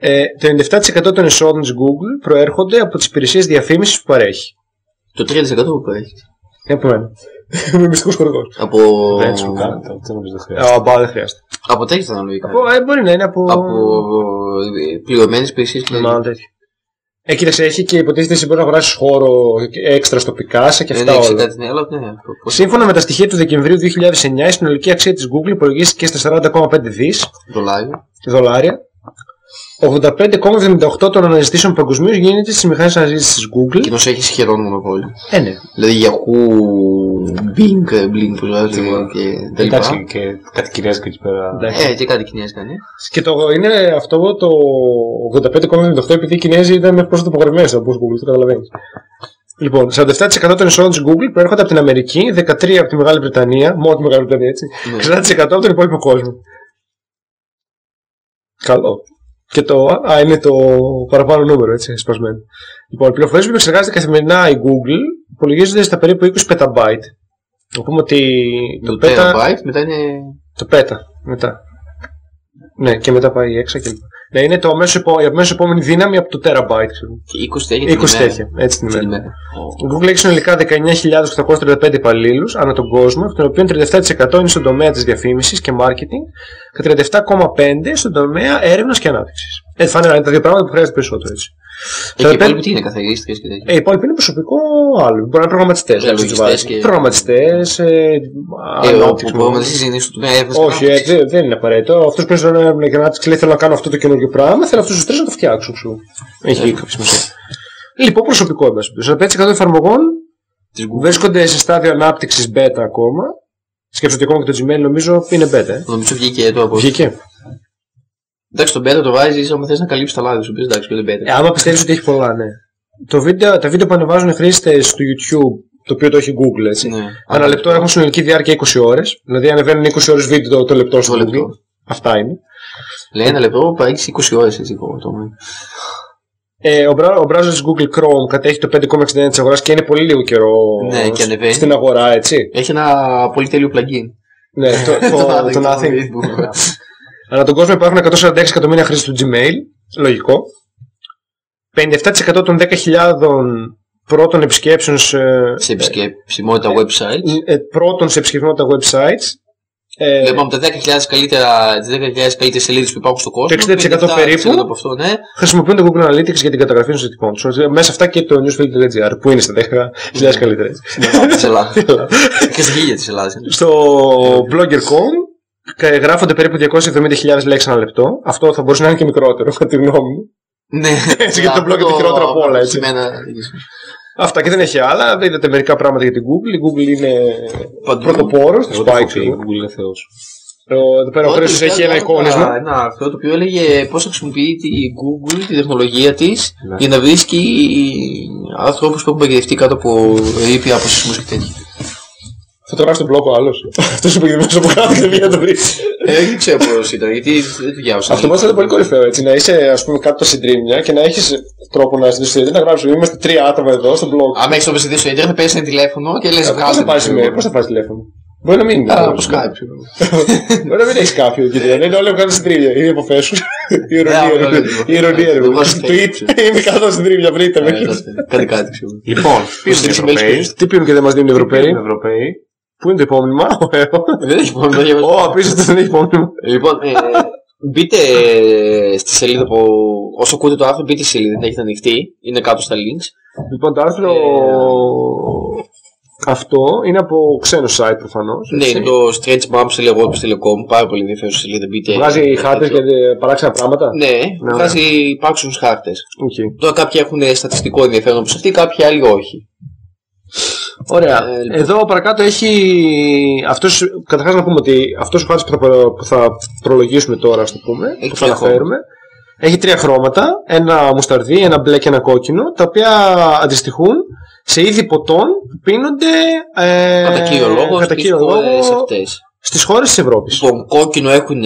Ε, το 97% των εσόδων της Google προέρχονται από τις υπηρεσίες διαφήμισης που παρέχει.
Το 3% που παρέχει.
Είναι από μένα. Είμαι μυστικός χορηγός.
Από.
Δεν σου κάνετε, δεν νομίζω δεν χρειάζεται.
Α, μπα, δεν χρειάζεται.
Από τέτοια θα αναλογικά.
Από, ε, μπορεί να είναι από...
Από πληρωμένες υπηρεσίες και.
Μάλλον τέτοιο. Ε, κοίταξε, έχει και υποτίθεται ότι μπορεί να αγοράσεις χώρο έξτρα στο Picasa και
Δεν
αυτά
έχει
όλα.
κάτι, ναι, αλλά ναι. πώς-
Σύμφωνα με τα στοιχεία του Δεκεμβρίου 2009, η συνολική αξία της Google υπολογίστηκε στα 40,5 δις
Δολάριο.
δολάρια. 85,78 των αναζητήσεων παγκοσμίως γίνεται στις μηχανές αναζήτησης της Google.
Κοινώς έχει σχεδόν μονοπόλιο.
Ε, ναι.
Δηλαδή Yahoo, Bing, Bling που ζάζει και τα λοιπά.
Εντάξει, και κάτι κινέζικα εκεί πέρα.
Εντάξει.
Ε, και κάτι κινέζικα, ναι.
Και το είναι αυτό το 85,78 επειδή οι Κινέζοι ήταν μέχρι πρόσφατα απογορευμένοι από Google, το καταλαβαίνεις. Λοιπόν, 47% των εισόδων της Google προέρχονται από την Αμερική, 13% από τη Μεγάλη Βρετανία, μόνο τη Μεγάλη Βρετανία έτσι,
Ναι.
60% από τον υπόλοιπο κόσμο. Καλό. Και το Α είναι το παραπάνω νούμερο, έτσι, σπασμένο. Λοιπόν, οι πληροφορίες που επεξεργάζεται καθημερινά η Google υπολογίζονται στα περίπου 20 πεταμπάιτ. Να πούμε ότι
Το
το πέτα.
terabyte μετά είναι.
Το πέτα. Μετά. Ναι, και μετά πάει έξω και Ναι, είναι το αμέσως επό... η αμέσως επόμενη δύναμη από το terabyte. Ξέρω.
20 τέτοια.
20 τέτοια. Έτσι την
Την
ημέρα.
ημέρα.
Η Google έχει συνολικά 19.835 υπαλλήλους ανά τον κόσμο, από των οποίων 37% είναι στον τομέα της διαφήμισης και marketing και 37,5% στον τομέα έρευνας και ανάπτυξης. Ε, φανερά είναι τα δύο πράγματα που χρειάζεται περισσότερο έτσι.
Ε,
Τα
Και οι
πέ-
υπόλοιποι τι είναι, καθαρίστρε και τέτοια.
Ε, οι υπόλοιποι είναι προσωπικό άλλο. Μπορεί να είναι προγραμματιστές.
Λογιστές και-
Προγραμματιστές, ε,
Ε,
ανάπτυξη.
όπου προγραμματιστής είναι στο τομέα έρευνας και
Όχι, ε,
ανάπτυξης.
δεν, δεν είναι απαραίτητο. Αυτός που παίζει να για να λέει θέλω να κάνω αυτό το καινούργιο πράγμα, θέλω αυτούς τους τρεις να το φτιάξουν. Σου. Έχει κάποια σημασία. Λοιπόν, προσωπικό εν πάση περιπτώσει. 45% εφαρμογών
Της Google.
βρίσκονται σε στάδιο ανάπτυξης beta ακόμα. Σκέψτε ότι ακόμα και το Gmail νομίζω είναι beta. Ε.
Νομίζω βγήκε το από.
Βγήκε.
Εντάξει, τον beta το βάζεις άμα θες να καλύψεις τα λάθη σου. Πες εντάξει, είναι beta.
Ε, άμα πιστεύεις ότι έχει πολλά, ναι. Το βίντεο, τα βίντεο που ανεβάζουν οι χρήστες του YouTube, το οποίο το έχει Google, έτσι.
Ναι.
Ένα λεπτό έχουν συνολική διάρκεια 20 ώρες. Δηλαδή ανεβαίνουν 20 ώρες βίντεο το, το λεπτό στο
Το
Google.
λεπτό.
Αυτά είναι.
Λέει ένα λεπτό, πάει 20 ώρες έτσι εγώ. το-
Ε, ο, μπρα- ο browser της Google Chrome κατέχει το 5,69 της αγοράς και είναι πολύ λίγο καιρό
Ναι, και
σ-
ανεβαίνει.
στην αγορά, έτσι.
Έχει ένα πολύ τέλειο plugin.
ναι, το, το, το Nothing. Ανά τον κόσμο υπάρχουν 146 εκατομμύρια χρήστες του Gmail. Λογικό. 57% των 10.000 πρώτων επισκέψεων σε,
Σε επισκεψιμότητα website.
ε, πρώτων σε επισκεψιμότητα websites. Ε,
Βλέπουμε από τα 10.000 καλύτερα, τις 10.000 καλύτερες σελίδες που υπάρχουν στον κόσμο.
Το 60%
57%
περίπου.
από αυτό, ναι.
χρησιμοποιούν το Google Analytics για την καταγραφή των ζητικών τους. Μέσα αυτά και το newsfeed.gr που είναι στα 10.000 καλύτερα. έτσι.
Της Ελλάδας. Και στη γύλια της Ελλάδας.
Στο blogger.com κα- γράφονται περίπου 270.000 λέξεις ένα λεπτό. Αυτό θα μπορούσε να είναι και μικρότερο, κατά τη γνώμη μου.
Ναι.
Έτσι, γιατί το blog είναι χειρότερο από όλα, έτσι.
Σημαίνα,
Αυτά και δεν έχει άλλα. Είδατε μερικά πράγματα για την Google. Η Google είναι
Παντού.
πρωτοπόρος.
Εγώ το έχω πει, η Google είναι θεός.
Εδώ πέρα ο
Τότε
Χρήστος έχει ένα
άκουγα
εικόνισμα.
Ένα άρθρο το οποίο έλεγε πώς χρησιμοποιεί τη Google τη τεχνολογία της
Ναι.
για να βρίσκει άνθρωπου που έχουν παγιδευτεί κάτω από ρήπια, από σεισμού και τέτοια.
Θα το γράψει τον μπλοκ ο άλλος. Αυτός είπε μέσα από κάτω και μία το βρει.
Ε, δεν ξέρω πώς ήταν, γιατί δεν το διάβασα.
Αυτό μάλιστα είναι πολύ κορυφαίο έτσι. Να είσαι ας πούμε κάτω στην τρίμια και να έχεις τρόπο να συνδεθεί. Να γράψει. Είμαστε τρία άτομα εδώ στο blog.
Αν έχεις το παιδί στο Ιντερνετ, παίρνει ένα τηλέφωνο και λες:
Πώς θα πάρεις email, πώς θα πάρεις τηλέφωνο; Μπορεί να μην είναι.
Από Skype.
Μπορεί να μην έχεις κάποιο εκεί. Δεν είναι όλοι κάτω στην τρίμια. Είναι υποφέσου. Η ηρωνία.
Ναι,
ρε.
αυτό
Η ηρωνία. ρε.
Το βάζω
Tweet.
στο
Είμαι κάτω στην τρίμια. Βρείτε με.
Κάτι κάτι ξέρω.
Λοιπόν, πίνουν οι
στείλεις email
Ευρωπαίοι.
στο
Τι πίνουν και δεν μας δίνουν οι Ευρωπαίοι.
Πίνουν οι Ευρωπαίοι.
Πού είναι το υπόμνημα; Ωραίο.
Δεν έχει πρόβλημα. δεν
Ω,
διαβάζω.
απίστευτο δεν έχει υπόμνημα.
Λοιπόν, ε, μπείτε στη σελίδα που. Όσο ακούτε το άρθρο, μπείτε στη σελίδα, δεν έχετε ανοιχτεί. Είναι κάτω στα links.
Λοιπόν, το άρθρο αυτό είναι από ξένο site προφανώς.
Ναι, είναι το stretchbumps.com, πάρα πολύ ενδιαφέρουσα σελίδα. Μπείτε.
Βγάζει χάρτες και ε, παράξενα πράγματα;
Ναι,
Ναι,
βγάζει υπάρξουν χάρτες.
Οκ.
Τώρα κάποιοι έχουν στατιστικό ενδιαφέρον όπως αυτοί, κάποιοι άλλοι όχι.
Ωραία.
Ε, λοιπόν.
Εδώ παρακάτω έχει. Αυτός, καταρχάς να πούμε ότι αυτός ο χάρτης που, θα προ- που θα προλογίσουμε τώρα, ας το πούμε,
Έχει
που θα
τρία
αναφέρουμε, έχει τρία χρώματα. Ένα μουσταρδί, ένα μπλε και ένα κόκκινο, τα οποία αντιστοιχούν σε είδη ποτών που πίνονται. Ε,
Κατά κύριο λόγο,
κατά
στις
κύριο
χώρες
λόγο
αυτές.
στις χώρες της Ευρώπης.
Λοιπόν, κόκκινο έχουν,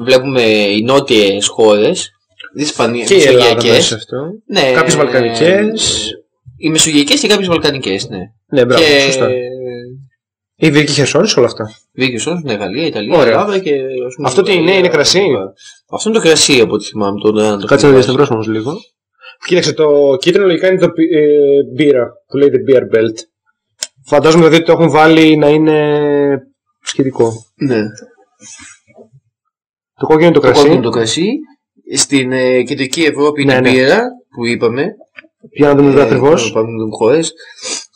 βλέπουμε οι νότιες χώρες, τι Ισπανίε,
και η Ελλάδα
μεσογειακέ.
μέσα σε αυτό.
Ναι,
Κάποιες βαλκανικές.
Οι μεσογειακές και κάποιες βαλκανικές, ναι.
Ναι, μπράβο,
και
σωστά. Η Βυρική Χερσόνης, όλα αυτά.
Βίκαιο ναι, Γαλλία, Ιταλία,
Ωραία.
Ελλάδα και. ας πούμε,
Αυτό τι είναι, είναι κρασί;
Αυτό είναι το κρασί από ό,τι θυμάμαι. Το, να το
Κάτσε να
θυμάσαι.
διασταυρώσουμε όμως λίγο. Κοίταξε, το κίτρινο λογικά είναι το πι- ε, μπύρα, που λέγεται beer belt. Φαντάζομαι δηλαδή ότι το έχουν βάλει να είναι σχετικό.
Ναι.
Το κόκκινο είναι το
Το
κρασί.
κόκκινο το κρασί. Στην ε, κεντρική Ευρώπη είναι
Ναι, ναι.
μπύρα που είπαμε.
Για να δούμε εδώ
Ε,
ακριβώς;
Πάμε να δούμε χώρες.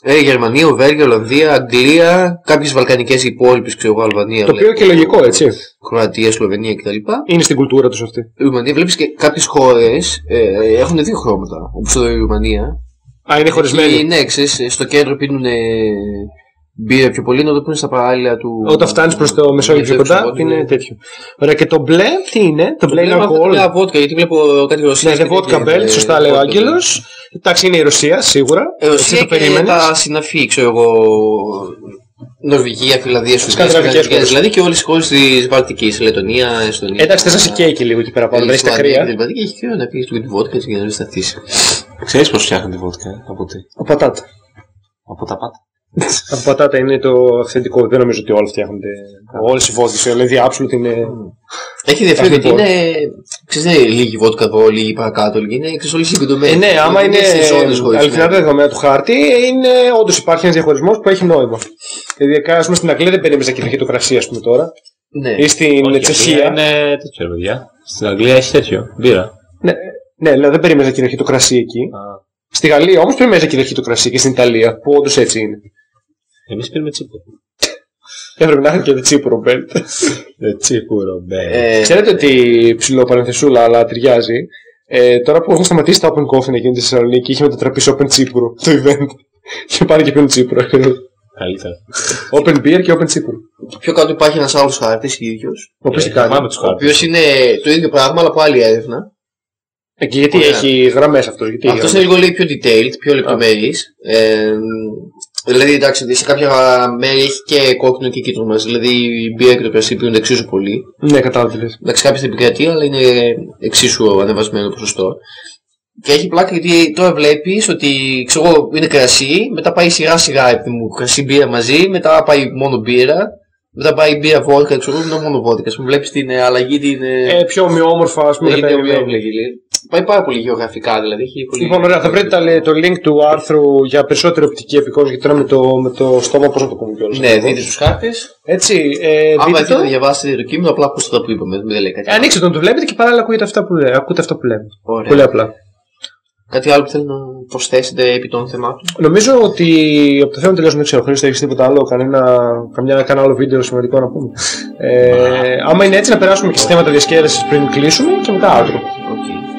Ε, Γερμανία, Οβέργια, Ολλανδία, Αγγλία, κάποιες βαλκανικές υπόλοιπες, ξέρω εγώ, Αλβανία,
Το οποίο και λογικό, έτσι.
Κροατία, Σλοβενία κτλ.
Είναι στην κουλτούρα τους αυτή.
Η Ρουμανία βλέπεις και κάποιες χώρες ε, έχουν δύο χρώματα. Όπως η Ρουμανία.
Α, είναι χωρισμένη.
Εκεί, ναι, ξέρεις, στο κέντρο πίνουν ε, μπύρα πιο πολύ, ενώ το πίνουν στα παράλληλα του.
Όταν φτάνεις προς το Μεσόγειο πιο κοντά,
εξωτερικού,
είναι
ναι.
τέτοιο. Ωραία, και το μπλε, τι είναι, το μπλε είναι
Βλέπω
αλκοόλ.
Μια βότκα, γιατί βλέπω κάτι Ρωσίας.
Ναι, είναι vodka belt, σωστά λέει ο Άγγελος. Εντάξει, είναι η Ρωσία, σίγουρα.
Ε,
Έτσι
Ρωσία
το
και
περίμενε.
τα συναφή, ξέρω εγώ. Νορβηγία, Φιλανδία, Σουηδία.
Σκανδιναβικές
Σκανδιναβικές,
χώρες.
Δηλαδή και όλες τι χώρες της Βαλτικής. Λετωνία, Εστονία.
Εντάξει, θες να σε καίει και λίγο εκεί πέρα πάνω, δεν έχει τα κρύα.
Δηλαδή και έχει κρύο να πει του τη βότκα για να μην σταθείς.
Ξέρεις πώς φτιάχνει τη βότκα, ε, από τι;
Από πατάτα.
Από τα πάτα.
Από πατάτα είναι το αυθεντικό. Δεν νομίζω ότι όλα φτιάχνονται. Όλες οι βόδε. Δηλαδή, absolute είναι.
Έχει ενδιαφέρον γιατί
Αυτή
είναι. Ξέρεις, δεν είναι λίγη βότκα εδώ, λίγη παρακάτω, λίγη. Είναι ξέρεις, όλοι συγκεντρωμένοι.
Ε, ναι, άμα είναι
σε ζώνες χωρισμένες.
αληθινά τα δεδομένα του χάρτη, είναι όντως υπάρχει ένας διαχωρισμός που έχει νόημα. Δηλαδή, ας πούμε στην Αγγλία δεν περίμενε να κυριαρχεί το κρασί, ας πούμε τώρα.
Ναι.
Ή στην
Όχι, η Αγγλία
Τσεχία.
Είναι τέτοιο, ρε παιδιά. Στην Αγγλία έχει τέτοιο. Μπύρα.
Ναι, ναι, δηλαδή δεν περίμενε να κυριαρχεί το κρασί εκεί. Στη Γαλλία όμως περίμενε να κυριαρχεί το κρασί και στην Ιταλία, που όντως έτσι είναι.
Εμείς πίνουμε τσίπουρο.
Έπρεπε να έχουν και το τσίπουρο μπέλτ.
Ε, Τσίπουρο, μπε.
Ε,
Ξέρετε ότι ψηλό παρενθεσούλα, αλλά ταιριάζει. Ε, τώρα που έχουν σταματήσει τα Open Coffee να γίνονται στη Θεσσαλονίκη, είχε μετατραπεί σε Open Τσίπουρο το event. Και πάνε και πίνουν Τσίπουρο.
Καλύτερα.
open Beer και Open Τσίπουρο.
πιο κάτω υπάρχει ένας άλλος χάρτης ίδιος.
Ο οποίος τι
Ε,
κάνει.
θυμάμαι τους
Ο οποίος
χάρτες.
είναι το ίδιο πράγμα, αλλά από άλλη έρευνα.
Εκεί γιατί
Ωραία.
έχει γραμμές αυτό. Γιατί έχει
Αυτός είναι
γραμμές.
λίγο λέει, πιο detailed, πιο λεπτομερή. Ε, δηλαδή, εντάξει, σε κάποια μέρη έχει και κόκκινο και κίτρινο μαζί. Δηλαδή, η μπύρα και το κρασί πίνονται εξίσου πολύ.
Ναι, κατάλαβε τι λες.
Εντάξει, κάποια στην επικρατεία, αλλά είναι εξίσου ανεβασμένο ποσοστό. Και έχει πλάκα γιατί τώρα βλέπεις ότι ξέρω εγώ, είναι κρασί, μετά πάει σιγά σιγά επειδή μου κρασί μπύρα μαζί, μετά πάει μόνο μπύρα, μετά πάει μπύρα βόλκα, ξέρω εγώ, είναι μόνο βόλκα. Μου βλέπεις την ε, αλλαγή, την. ε,
Ε, πιο ομοιόμορφα, ας πούμε.
έγινε
καταγγελία.
ομοιόμορφη. Πάει πάρα πολύ γεωγραφικά δηλαδή. Έχει πολύ...
Λοιπόν, ωραία, θα βρείτε τα- το link του άρθρου για περισσότερη οπτική επικόνηση, γιατί τώρα με το, με το στόμα πώς να το πούμε κιόλας.
Ναι, δείτε στου χάρτες.
Έτσι, ε,
Άμα
δείτε
θέλετε
το.
να διαβάσετε το κείμενο, απλά ακούστε αυτά που είπαμε. Δεν λέει κάτι.
Ε, Ανοίξτε τον, το βλέπετε και παράλληλα ακούτε αυτά που, λέ- ακούτε αυτά που λέμε.
Ωραία.
Πολύ απλά.
Κάτι άλλο που θέλετε να προσθέσετε επί των θεμάτων;
Νομίζω ότι από το θέμα τελειώσουμε, δεν ξέρω, Χρήστο, έχεις τίποτα άλλο, κανένα, καμιά, κανένα άλλο βίντεο σημαντικό να πούμε. Ε, άμα είναι έτσι, να περάσουμε και σε θέματα διασκέδασης πριν κλείσουμε και μετά άκρο.
Οκ.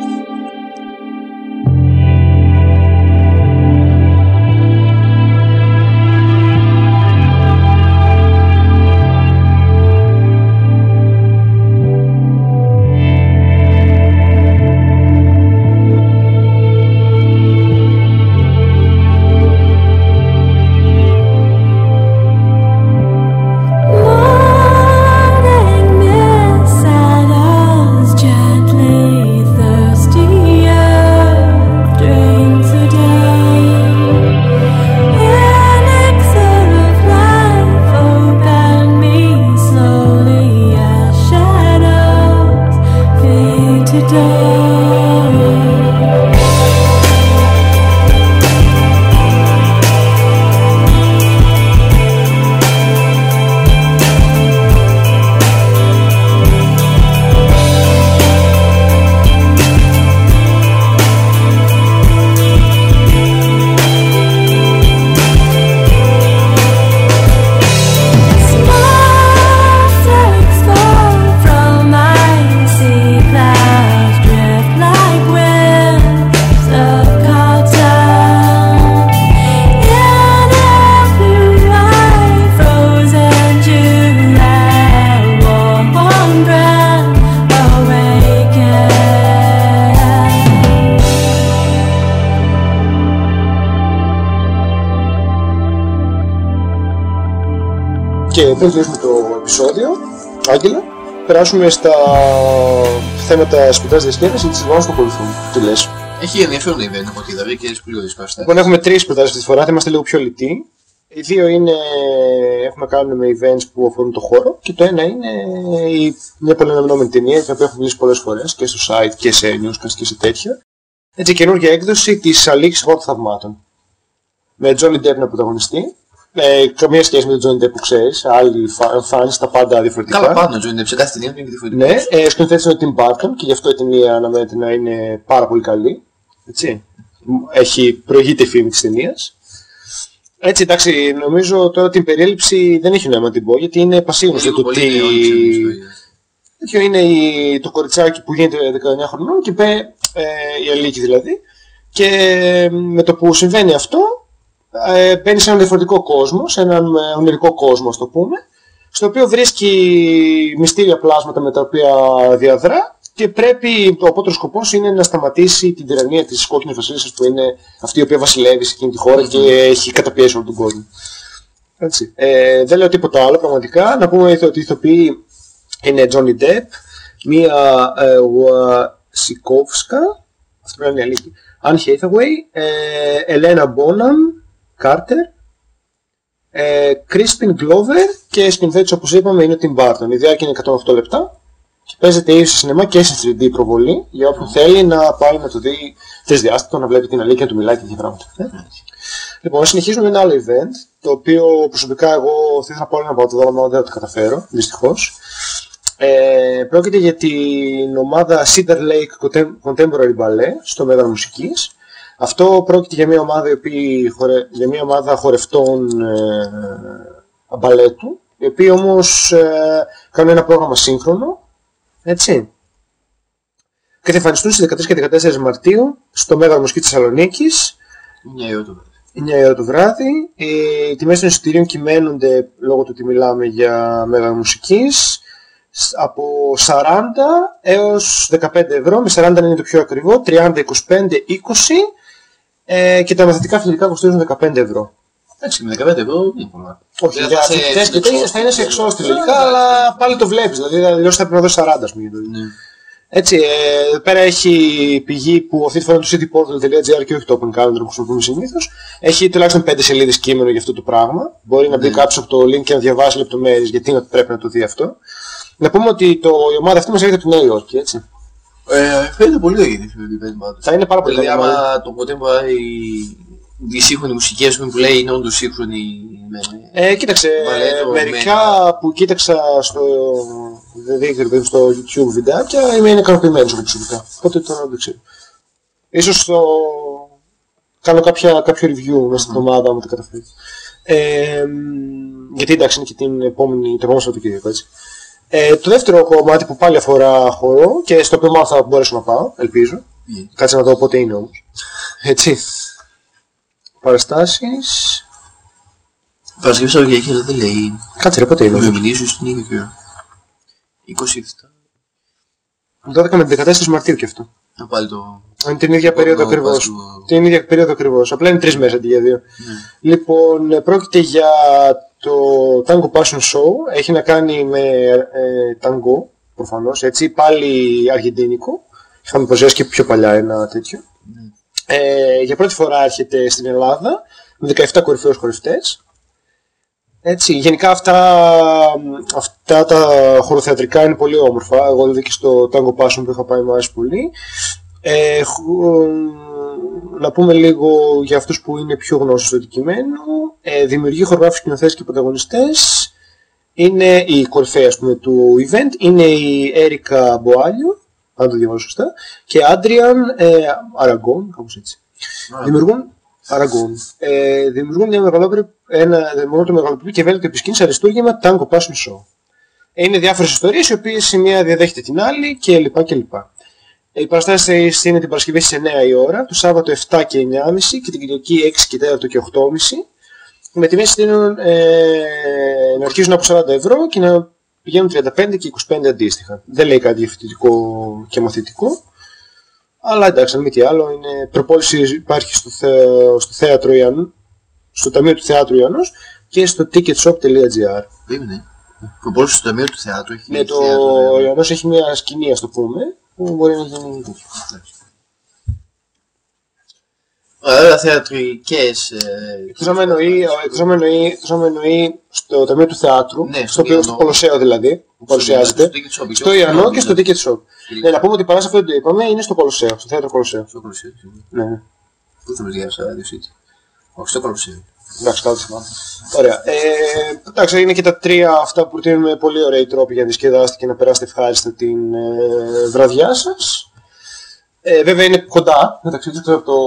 Και πριν κλείσουμε το επεισόδιο, Άγγελα, περάσουμε στα θέματα σπουδάς διασκέδασης και τις εβδομάδες που ακολουθούν. Τι λες;
Έχει ενδιαφέρον event από ό,τι είδα και έχει πολύ ωραίε παραστάσει.
Λοιπόν, έχουμε τρεις σπουδάσεις αυτή τη φορά, θα είμαστε λίγο πιο λιτοί. Οι δύο είναι, έχουμε να κάνουμε με events που αφορούν το χώρο και το ένα είναι η, μια πολύ αναμενόμενη ταινία την οποία έχω μιλήσει πολλές φορές και στο site και σε newscast και σε τέτοια. Έτσι, καινούργια έκδοση της Αλήξης Χώρου Θαυμάτων. Με Johnny Depp να πρωταγωνιστεί. Ε, καμία σχέση με τον Johnny Depp που ξέρεις, άλλοι φα- φάνης, τα πάντα διαφορετικά.
Καλά, πάνω, Τζόνι, σε κάθε ταινία του είναι και διαφορετικός.
Ναι, ε, σκηνοθέτης είναι ο Tim Burton και γι' αυτό η ταινία αναμένεται να είναι πάρα πολύ καλή. Έτσι. έχει προηγείται η φήμη της ταινίας. Έτσι, εντάξει, νομίζω τώρα την περίληψη δεν έχει νόημα να την πω, γιατί είναι πασίγνωστο
Λίγο
το
πολύ
τι...
είναι όλοι ξέρουν την ιστορία.
Τέτοιο είναι η, το κοριτσάκι που γίνεται 19 χρονών και πέ, ε, η Αλίκη δηλαδή. Και ε, με το που συμβαίνει αυτό, ε, μπαίνει σε έναν διαφορετικό κόσμο, σε έναν ε, ονειρικό κόσμο, ας το πούμε, στο οποίο βρίσκει μυστήρια πλάσματα με τα οποία διαδρά και πρέπει, ο απότερος σκοπός είναι να σταματήσει την τυραννία της κόκκινης βασίλισσας που είναι αυτή η οποία βασιλεύει σε εκείνη τη χώρα και έχει καταπιέσει όλο τον κόσμο. Έτσι. Ε, δεν λέω τίποτα άλλο πραγματικά. Να πούμε ότι οι ηθοποιοί είναι Johnny Depp, μία ε, Wasikowska, αυτό πρέπει να είναι η αλήθεια, Anne Hathaway, ε, Elena Bonham Carter, ε, Crispin Glover και σκηνοθέτης όπως είπαμε είναι ο Tim Burton. Η διάρκεια είναι 108 λεπτά και παίζεται ή σε σινεμά και σε 3D προβολή για όποιον θέλει να πάει να το δει τρισδιάστατο, να βλέπει την αλήθεια, να του μιλάει και τέτοια πράγματα. Ε. Λοιπόν, συνεχίζουμε με ένα άλλο event, το οποίο προσωπικά εγώ θα ήθελα πολύ να πάω το δω, αλλά δεν θα το καταφέρω, δυστυχώς. Ε, πρόκειται για την ομάδα Cedar Lake Contem- Contemporary Ballet στο Μέγαρο Μουσικής. Αυτό πρόκειται για μια ομάδα, η οποία χορε... για μια ομάδα χορευτών ε, μπαλέτου, οι οποίοι όμως ε, κάνουν ένα πρόγραμμα σύγχρονο, έτσι. Και θα εμφανιστούν στις 13 και 14 Μαρτίου στο Μέγαρο Μουσικής Θεσσαλονίκης.
Μια ώρα το βράδυ.
9 η ώρα το βράδυ. Οι τιμές των εισιτηρίων κυμαίνονται λόγω του ότι μιλάμε για μέγα μουσικής σ- από 40 έως 15 ευρώ, με 40 είναι το πιο ακριβό, 30, 25, 20 ε, και τα μαθητικά φιλικά κοστίζουν 15 ευρώ.
Εντάξει, με 15 ευρώ δεν είναι πολλά.
Όχι,
Δεν
για
θα σε-
αθλητές και τέτοια θα είναι σε εξώστη λογικά,
Ναι.
αλλά πάλι το βλέπεις, δηλαδή αλλιώς θα πρέπει να δώσεις 40 ας πούμε. για το δεις.
Ναι.
Έτσι, ε, εδώ πέρα έχει πηγή που αυτή τη φορά είναι το cityportal.gr και όχι το open calendar που χρησιμοποιούμε συνήθως. Έχει τουλάχιστον 5 σελίδες κείμενο για αυτό το πράγμα. Μπορεί να μπει
Ναι.
κάποιος από το link και να διαβάσει λεπτομέρειες γιατί να- πρέπει να το δει αυτό. Να πούμε ότι το, η ομάδα αυτή μας έρχεται από τη Νέα Υόρκη, έτσι.
Ε, φαίνεται πολύ ωραία η film πάντως.
Θα είναι πάρα πολύ
Δηλαδή,
καλή ομάδα.
άμα το ποτέ μπορεί η σύγχρονη μουσική ας πούμε, που λέει είναι όντως σύγχρονη με...
Ε, κοίταξε,
Μπαλέτο,
μερικά που κοίταξα στο, δεν δείχνει, παιδί μου, στο YouTube βιντεάκια είμαι είναι ικανοποιημένος εγώ προσωπικά. Οπότε τώρα δεν ξέρω. Ίσως το... κάνω κάποια, κάποιο review μέσα στην εβδομάδα άμα το καταφέρεις. Ε, μ, γιατί εντάξει είναι και την επόμενη, το επόμενο Σαββατοκύριακο έτσι. Ε, το δεύτερο κομμάτι που πάλι αφορά χώρο και στο οποίο μάλλον θα μπορέσω να πάω, ελπίζω.
Ναι.
Κάτσε να δω πότε είναι όμως. Έτσι. Παραστάσεις.
Παρασκευή Σαββατοκύριακη αλλά δεν λέει.
Κάτσε ρε πότε είναι. όμως.
Μεμηνίζω στην ίδια ώρα. 27.
12 με 14 Μαρτίου και αυτό.
Να πάλι το...
Είναι την ίδια περίοδο
το
ακριβώς.
Πάσχο.
Την ίδια περίοδο ακριβώς. Απλά είναι τρεις μέρες αντί για δύο.
Ναι.
Λοιπόν, ε, πρόκειται για το Tango Passion Show. Έχει να κάνει με ε, tango, προφανώς, έτσι, πάλι αργεντίνικο. Είχαμε παρουσιάσει και πιο παλιά ένα τέτοιο. Ε, για πρώτη φορά έρχεται στην Ελλάδα με 17 κορυφαίους χορευτές. Έτσι, γενικά αυτά, αυτά τα χωροθεατρικά είναι πολύ όμορφα. Εγώ δηλαδή και στο Tango Passion που είχα πάει μου άρεσε πολύ. Ε, χου- να πούμε λίγο για αυτούς που είναι πιο γνώστοι στο αντικείμενο. Ε, δημιουργοί, χορογράφοι, σκηνοθέτες και πρωταγωνιστές. Είναι η κορυφαία ας πούμε, του event. Είναι η Έρικα Μποάλιο, αν το διαβάζω σωστά, και Άντριαν ε, Αραγκόν, κάπως έτσι. Δημιουργούν Αραγκόν. Ε, δημιουργούν μια μεγαλόπρεπη, ένα δημιουργούν το μεγαλοπρεπή και ευέλικτο επισκήνης αριστούργημα Tango Passion Show. Είναι διάφορες ιστορίες οι οποίες η μία διαδέχεται την άλλη και λοιπά και λοιπά. Οι παραστάσεις είναι την Παρασκευή στις 9 η ώρα, το Σάββατο 7 και 9.30 και την Κυριακή 6 και 4 και 8.30. Με τιμές εισιτήριων ε, να αρχίζουν από 40 ευρώ και να πηγαίνουν 35 και 25 αντίστοιχα. Δεν λέει κάτι διαφορετικό και μαθητικό. Αλλά εντάξει, αν μη τι άλλο, είναι προπόληση υπάρχει στο, θε, στο θέατρο Ιαν, στο Ταμείο του Θεάτρου Ιαννός και στο ticketshop.gr.
Περίμενε. Προπόληση στο ταμείο του θεάτρου έχει
Ναι, το
θέατρο, ναι.
Ιαννός έχει μια σκηνή, ας το πούμε, που μπορεί να γίνει τέτοιο.
Εντάξει. Ωραία, θεατρικές... ε,
Εκτός άμα εννοεί, εκτός άμα εννοεί, εκτός άμα εννοεί στο Ταμείο του Θεάτρου,
Ναι,
στο, οποίο,
Ιαννό.
στο Κολοσσέο δηλαδή, που παρουσιάζεται,
στο Ticket Shop,
στο
και
Ιαννό
όχι
και στο
στο
Ticket Shop. Ναι, να πούμε ότι η παράσταση που δεν το είπαμε είναι στο Κολοσσέο, στο Θέατρο Κολοσσέο.
Στο Κολοσσέο.
Ναι, ναι.
Πού θα με διάβασα, Radio City. Όχι, στο Κολοσσέο.
Εντάξει, καλά το θυμάμαι. Ωραία. Ε, εντάξει, είναι και τα τρία αυτά που προτείνουμε πολύ ωραίοι τρόποι για να διασκεδάσετε και να περάσετε ευχάριστα την ε, βραδιά σας. Ε, βέβαια είναι κοντά μεταξύ τους από το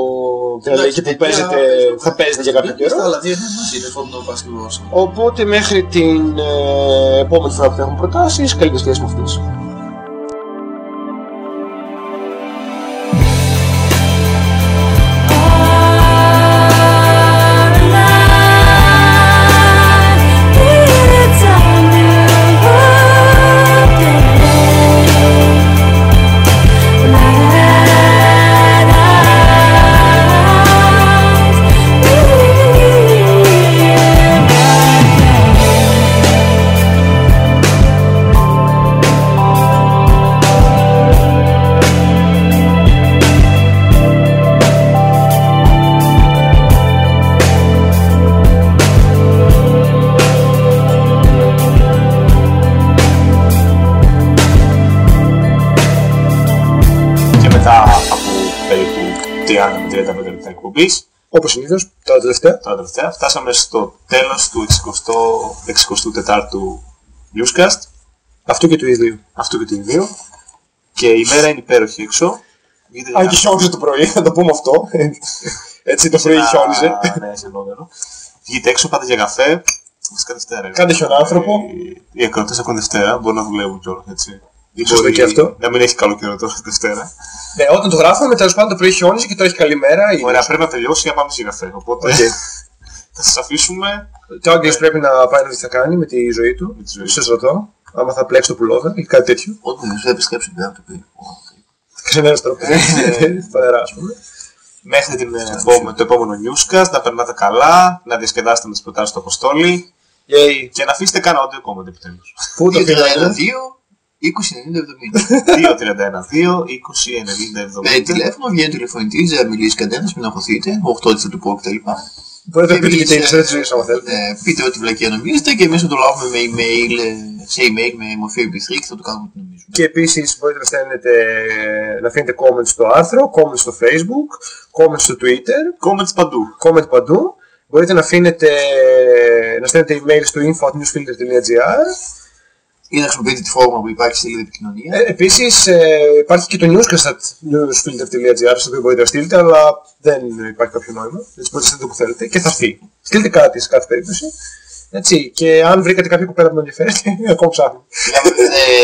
διαλέγει που
τέτοια-
παίζεται, θα παίζεται για κάποιο καιρό.
Στα άλλα δύο είναι μαζί, είναι φόντο πασκευός.
Οπότε μέχρι την ε, επόμενη φορά που θα έχουμε προτάσεις, καλή σχέση με αυτές.
Εκπομπής,
Όπως συνήθως, τα τελευταία.
τώρα τελευταία, φτάσαμε στο τέλος του 60, 64ου Newscast,
Αυτό και του ιδίου.
αυτού και του ιδίου. Και η μέρα είναι υπέροχη έξω. Βγείτε
Αν
για-
και χιόνιζε το πρωί, να το πούμε αυτό. Έτσι το πρωί
Α,
χιόνιζε.
Ναι, σε νόμερο. Βγείτε έξω, πάτε για καφέ. Βασικά Δευτέρα. είναι.
Κάντε χιονάνθρωπο.
Οι- Οι ακροτές ακόμα Δευτέρα μπορούν να δουλεύουν κιόλας, έτσι. Ή
Σωστό
μπορεί
και αυτό.
Να μην έχει καλό καιρό τώρα τη Δευτέρα.
Ναι, όταν το γράφαμε, τέλος πάντων το πρωί χιόνιζε και τώρα έχει καλή μέρα. ή-
Ωραία, πρέπει να τελειώσει για να πάμε σε καφέ. Οπότε
Οκ.
θα σας αφήσουμε.
Το Άγγελος πρέπει να πάει να δει τι θα κάνει με τη ζωή του.
Με τη ζωή
Σε ρωτώ. Άμα θα πλέξει το πουλόβερ ή κάτι τέτοιο.
Όταν δεν θα επιστρέψει πέρα από το παιδί.
Ξενέρα τρόπο. Φανερά, ας πούμε.
Μέχρι την επόμενη, το επόμενο newscast, να περνάτε καλά, να διασκεδάσετε με τις προτάσεις του Αποστόλη
Yay.
και να αφήσετε κάνα audio comment επιτέλους.
Πού το
2-31-2,
πήγαμε.
20-90-70.
2, 31, 2, 20, 90,
Με
70.
τηλέφωνο, βγαίνει τηλεφωνητή, δεν μιλήσει κανένας, μην αγχωθείτε. 8 θα του πω κτλ.
Μπορείτε να πείτε και
Εμείς,
τι ιστορία τη ζωή, άμα θέλετε.
Ε, πείτε ό,τι βλακία νομίζετε και εμείς θα το λάβουμε με email, ε, σε email με μορφή MP3 και θα το κάνουμε ό,τι νομίζουμε.
Και επίσης μπορείτε να στέλνετε, να αφήνετε comments στο άρθρο, comments στο facebook, comments στο twitter,
Comments παντού.
comment παντού. Μπορείτε να αφήνετε, να στέλνετε email στο info.newsfilter.gr
Ή να χρησιμοποιείτε τη φόρμα που υπάρχει στη σελίδα επικοινωνία.
Ε, Επίσης υπάρχει και το newscast at newsfilter.gr στο οποίο μπορείτε να στείλετε, αλλά δεν υπάρχει κάποιο νόημα. Έτσι μπορείτε να στείλετε όπου θέλετε και θα έρθει. Στείλτε κάτι σε κάθε περίπτωση. Έτσι. Και αν βρήκατε κάποια κοπέλα που με ενδιαφέρει, ακόμα ψάχνω.
Μιλάμε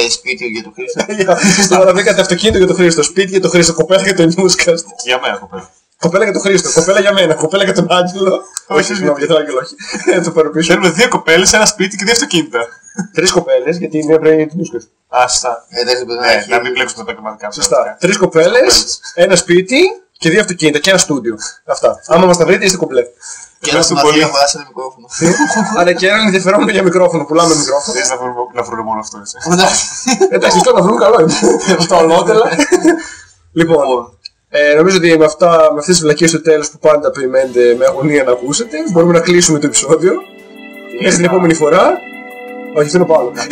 ε, σπίτι για το Χρήστο.
Τώρα βρήκατε αυτοκίνητο για το Χρήστο, σπίτι για το Χρήστο, κοπέλα για το newscast.
Και για μένα, κοπέλα.
Κοπέλα για τον Χρήστο, κοπέλα για μένα, κοπέλα για τον Άγγελο. Όχι, συγγνώμη, για τον Άγγελο, όχι. Ε, το πάρω πίσω.
Θέλουμε δύο κοπέλες, ένα σπίτι και δύο αυτοκίνητα.
Τρεις κοπέλες, γιατί η μία πρέπει να είναι του newscast.
Άστα.
Εντάξει, δεν
Ναι, να μην μπλέξουμε τα επαγγελματικά.
Σωστά. Τρεις κοπέλες, ένα σπίτι και δύο αυτοκίνητα και ένα στούντιο. Αυτά. Άμα μας τα βρείτε, είστε κομπλέ.
Και ένα
Ευχαριστούμε
μαθήμα
πολύ.
βάσει ένα μικρόφωνο.
Αλλά και έναν ενδιαφερόμενο για μικρόφωνο. Πουλάμε μικρόφωνο.
Θες να βρούμε, να βρούμε μόνο αυτό, έτσι.
Εντάξει.
Εντάξει, αυτό να βρούμε καλό είναι. Αυτό ολότελα. Λοιπόν, ε, νομίζω ότι με, αυτά, με αυτές τις βλακίες του τέλους που πάντα περιμένετε με αγωνία να ακούσετε, μπορούμε να κλείσουμε το επεισόδιο. Μέχρι την επόμενη φορά.
Oh, he's
gonna bottle
it.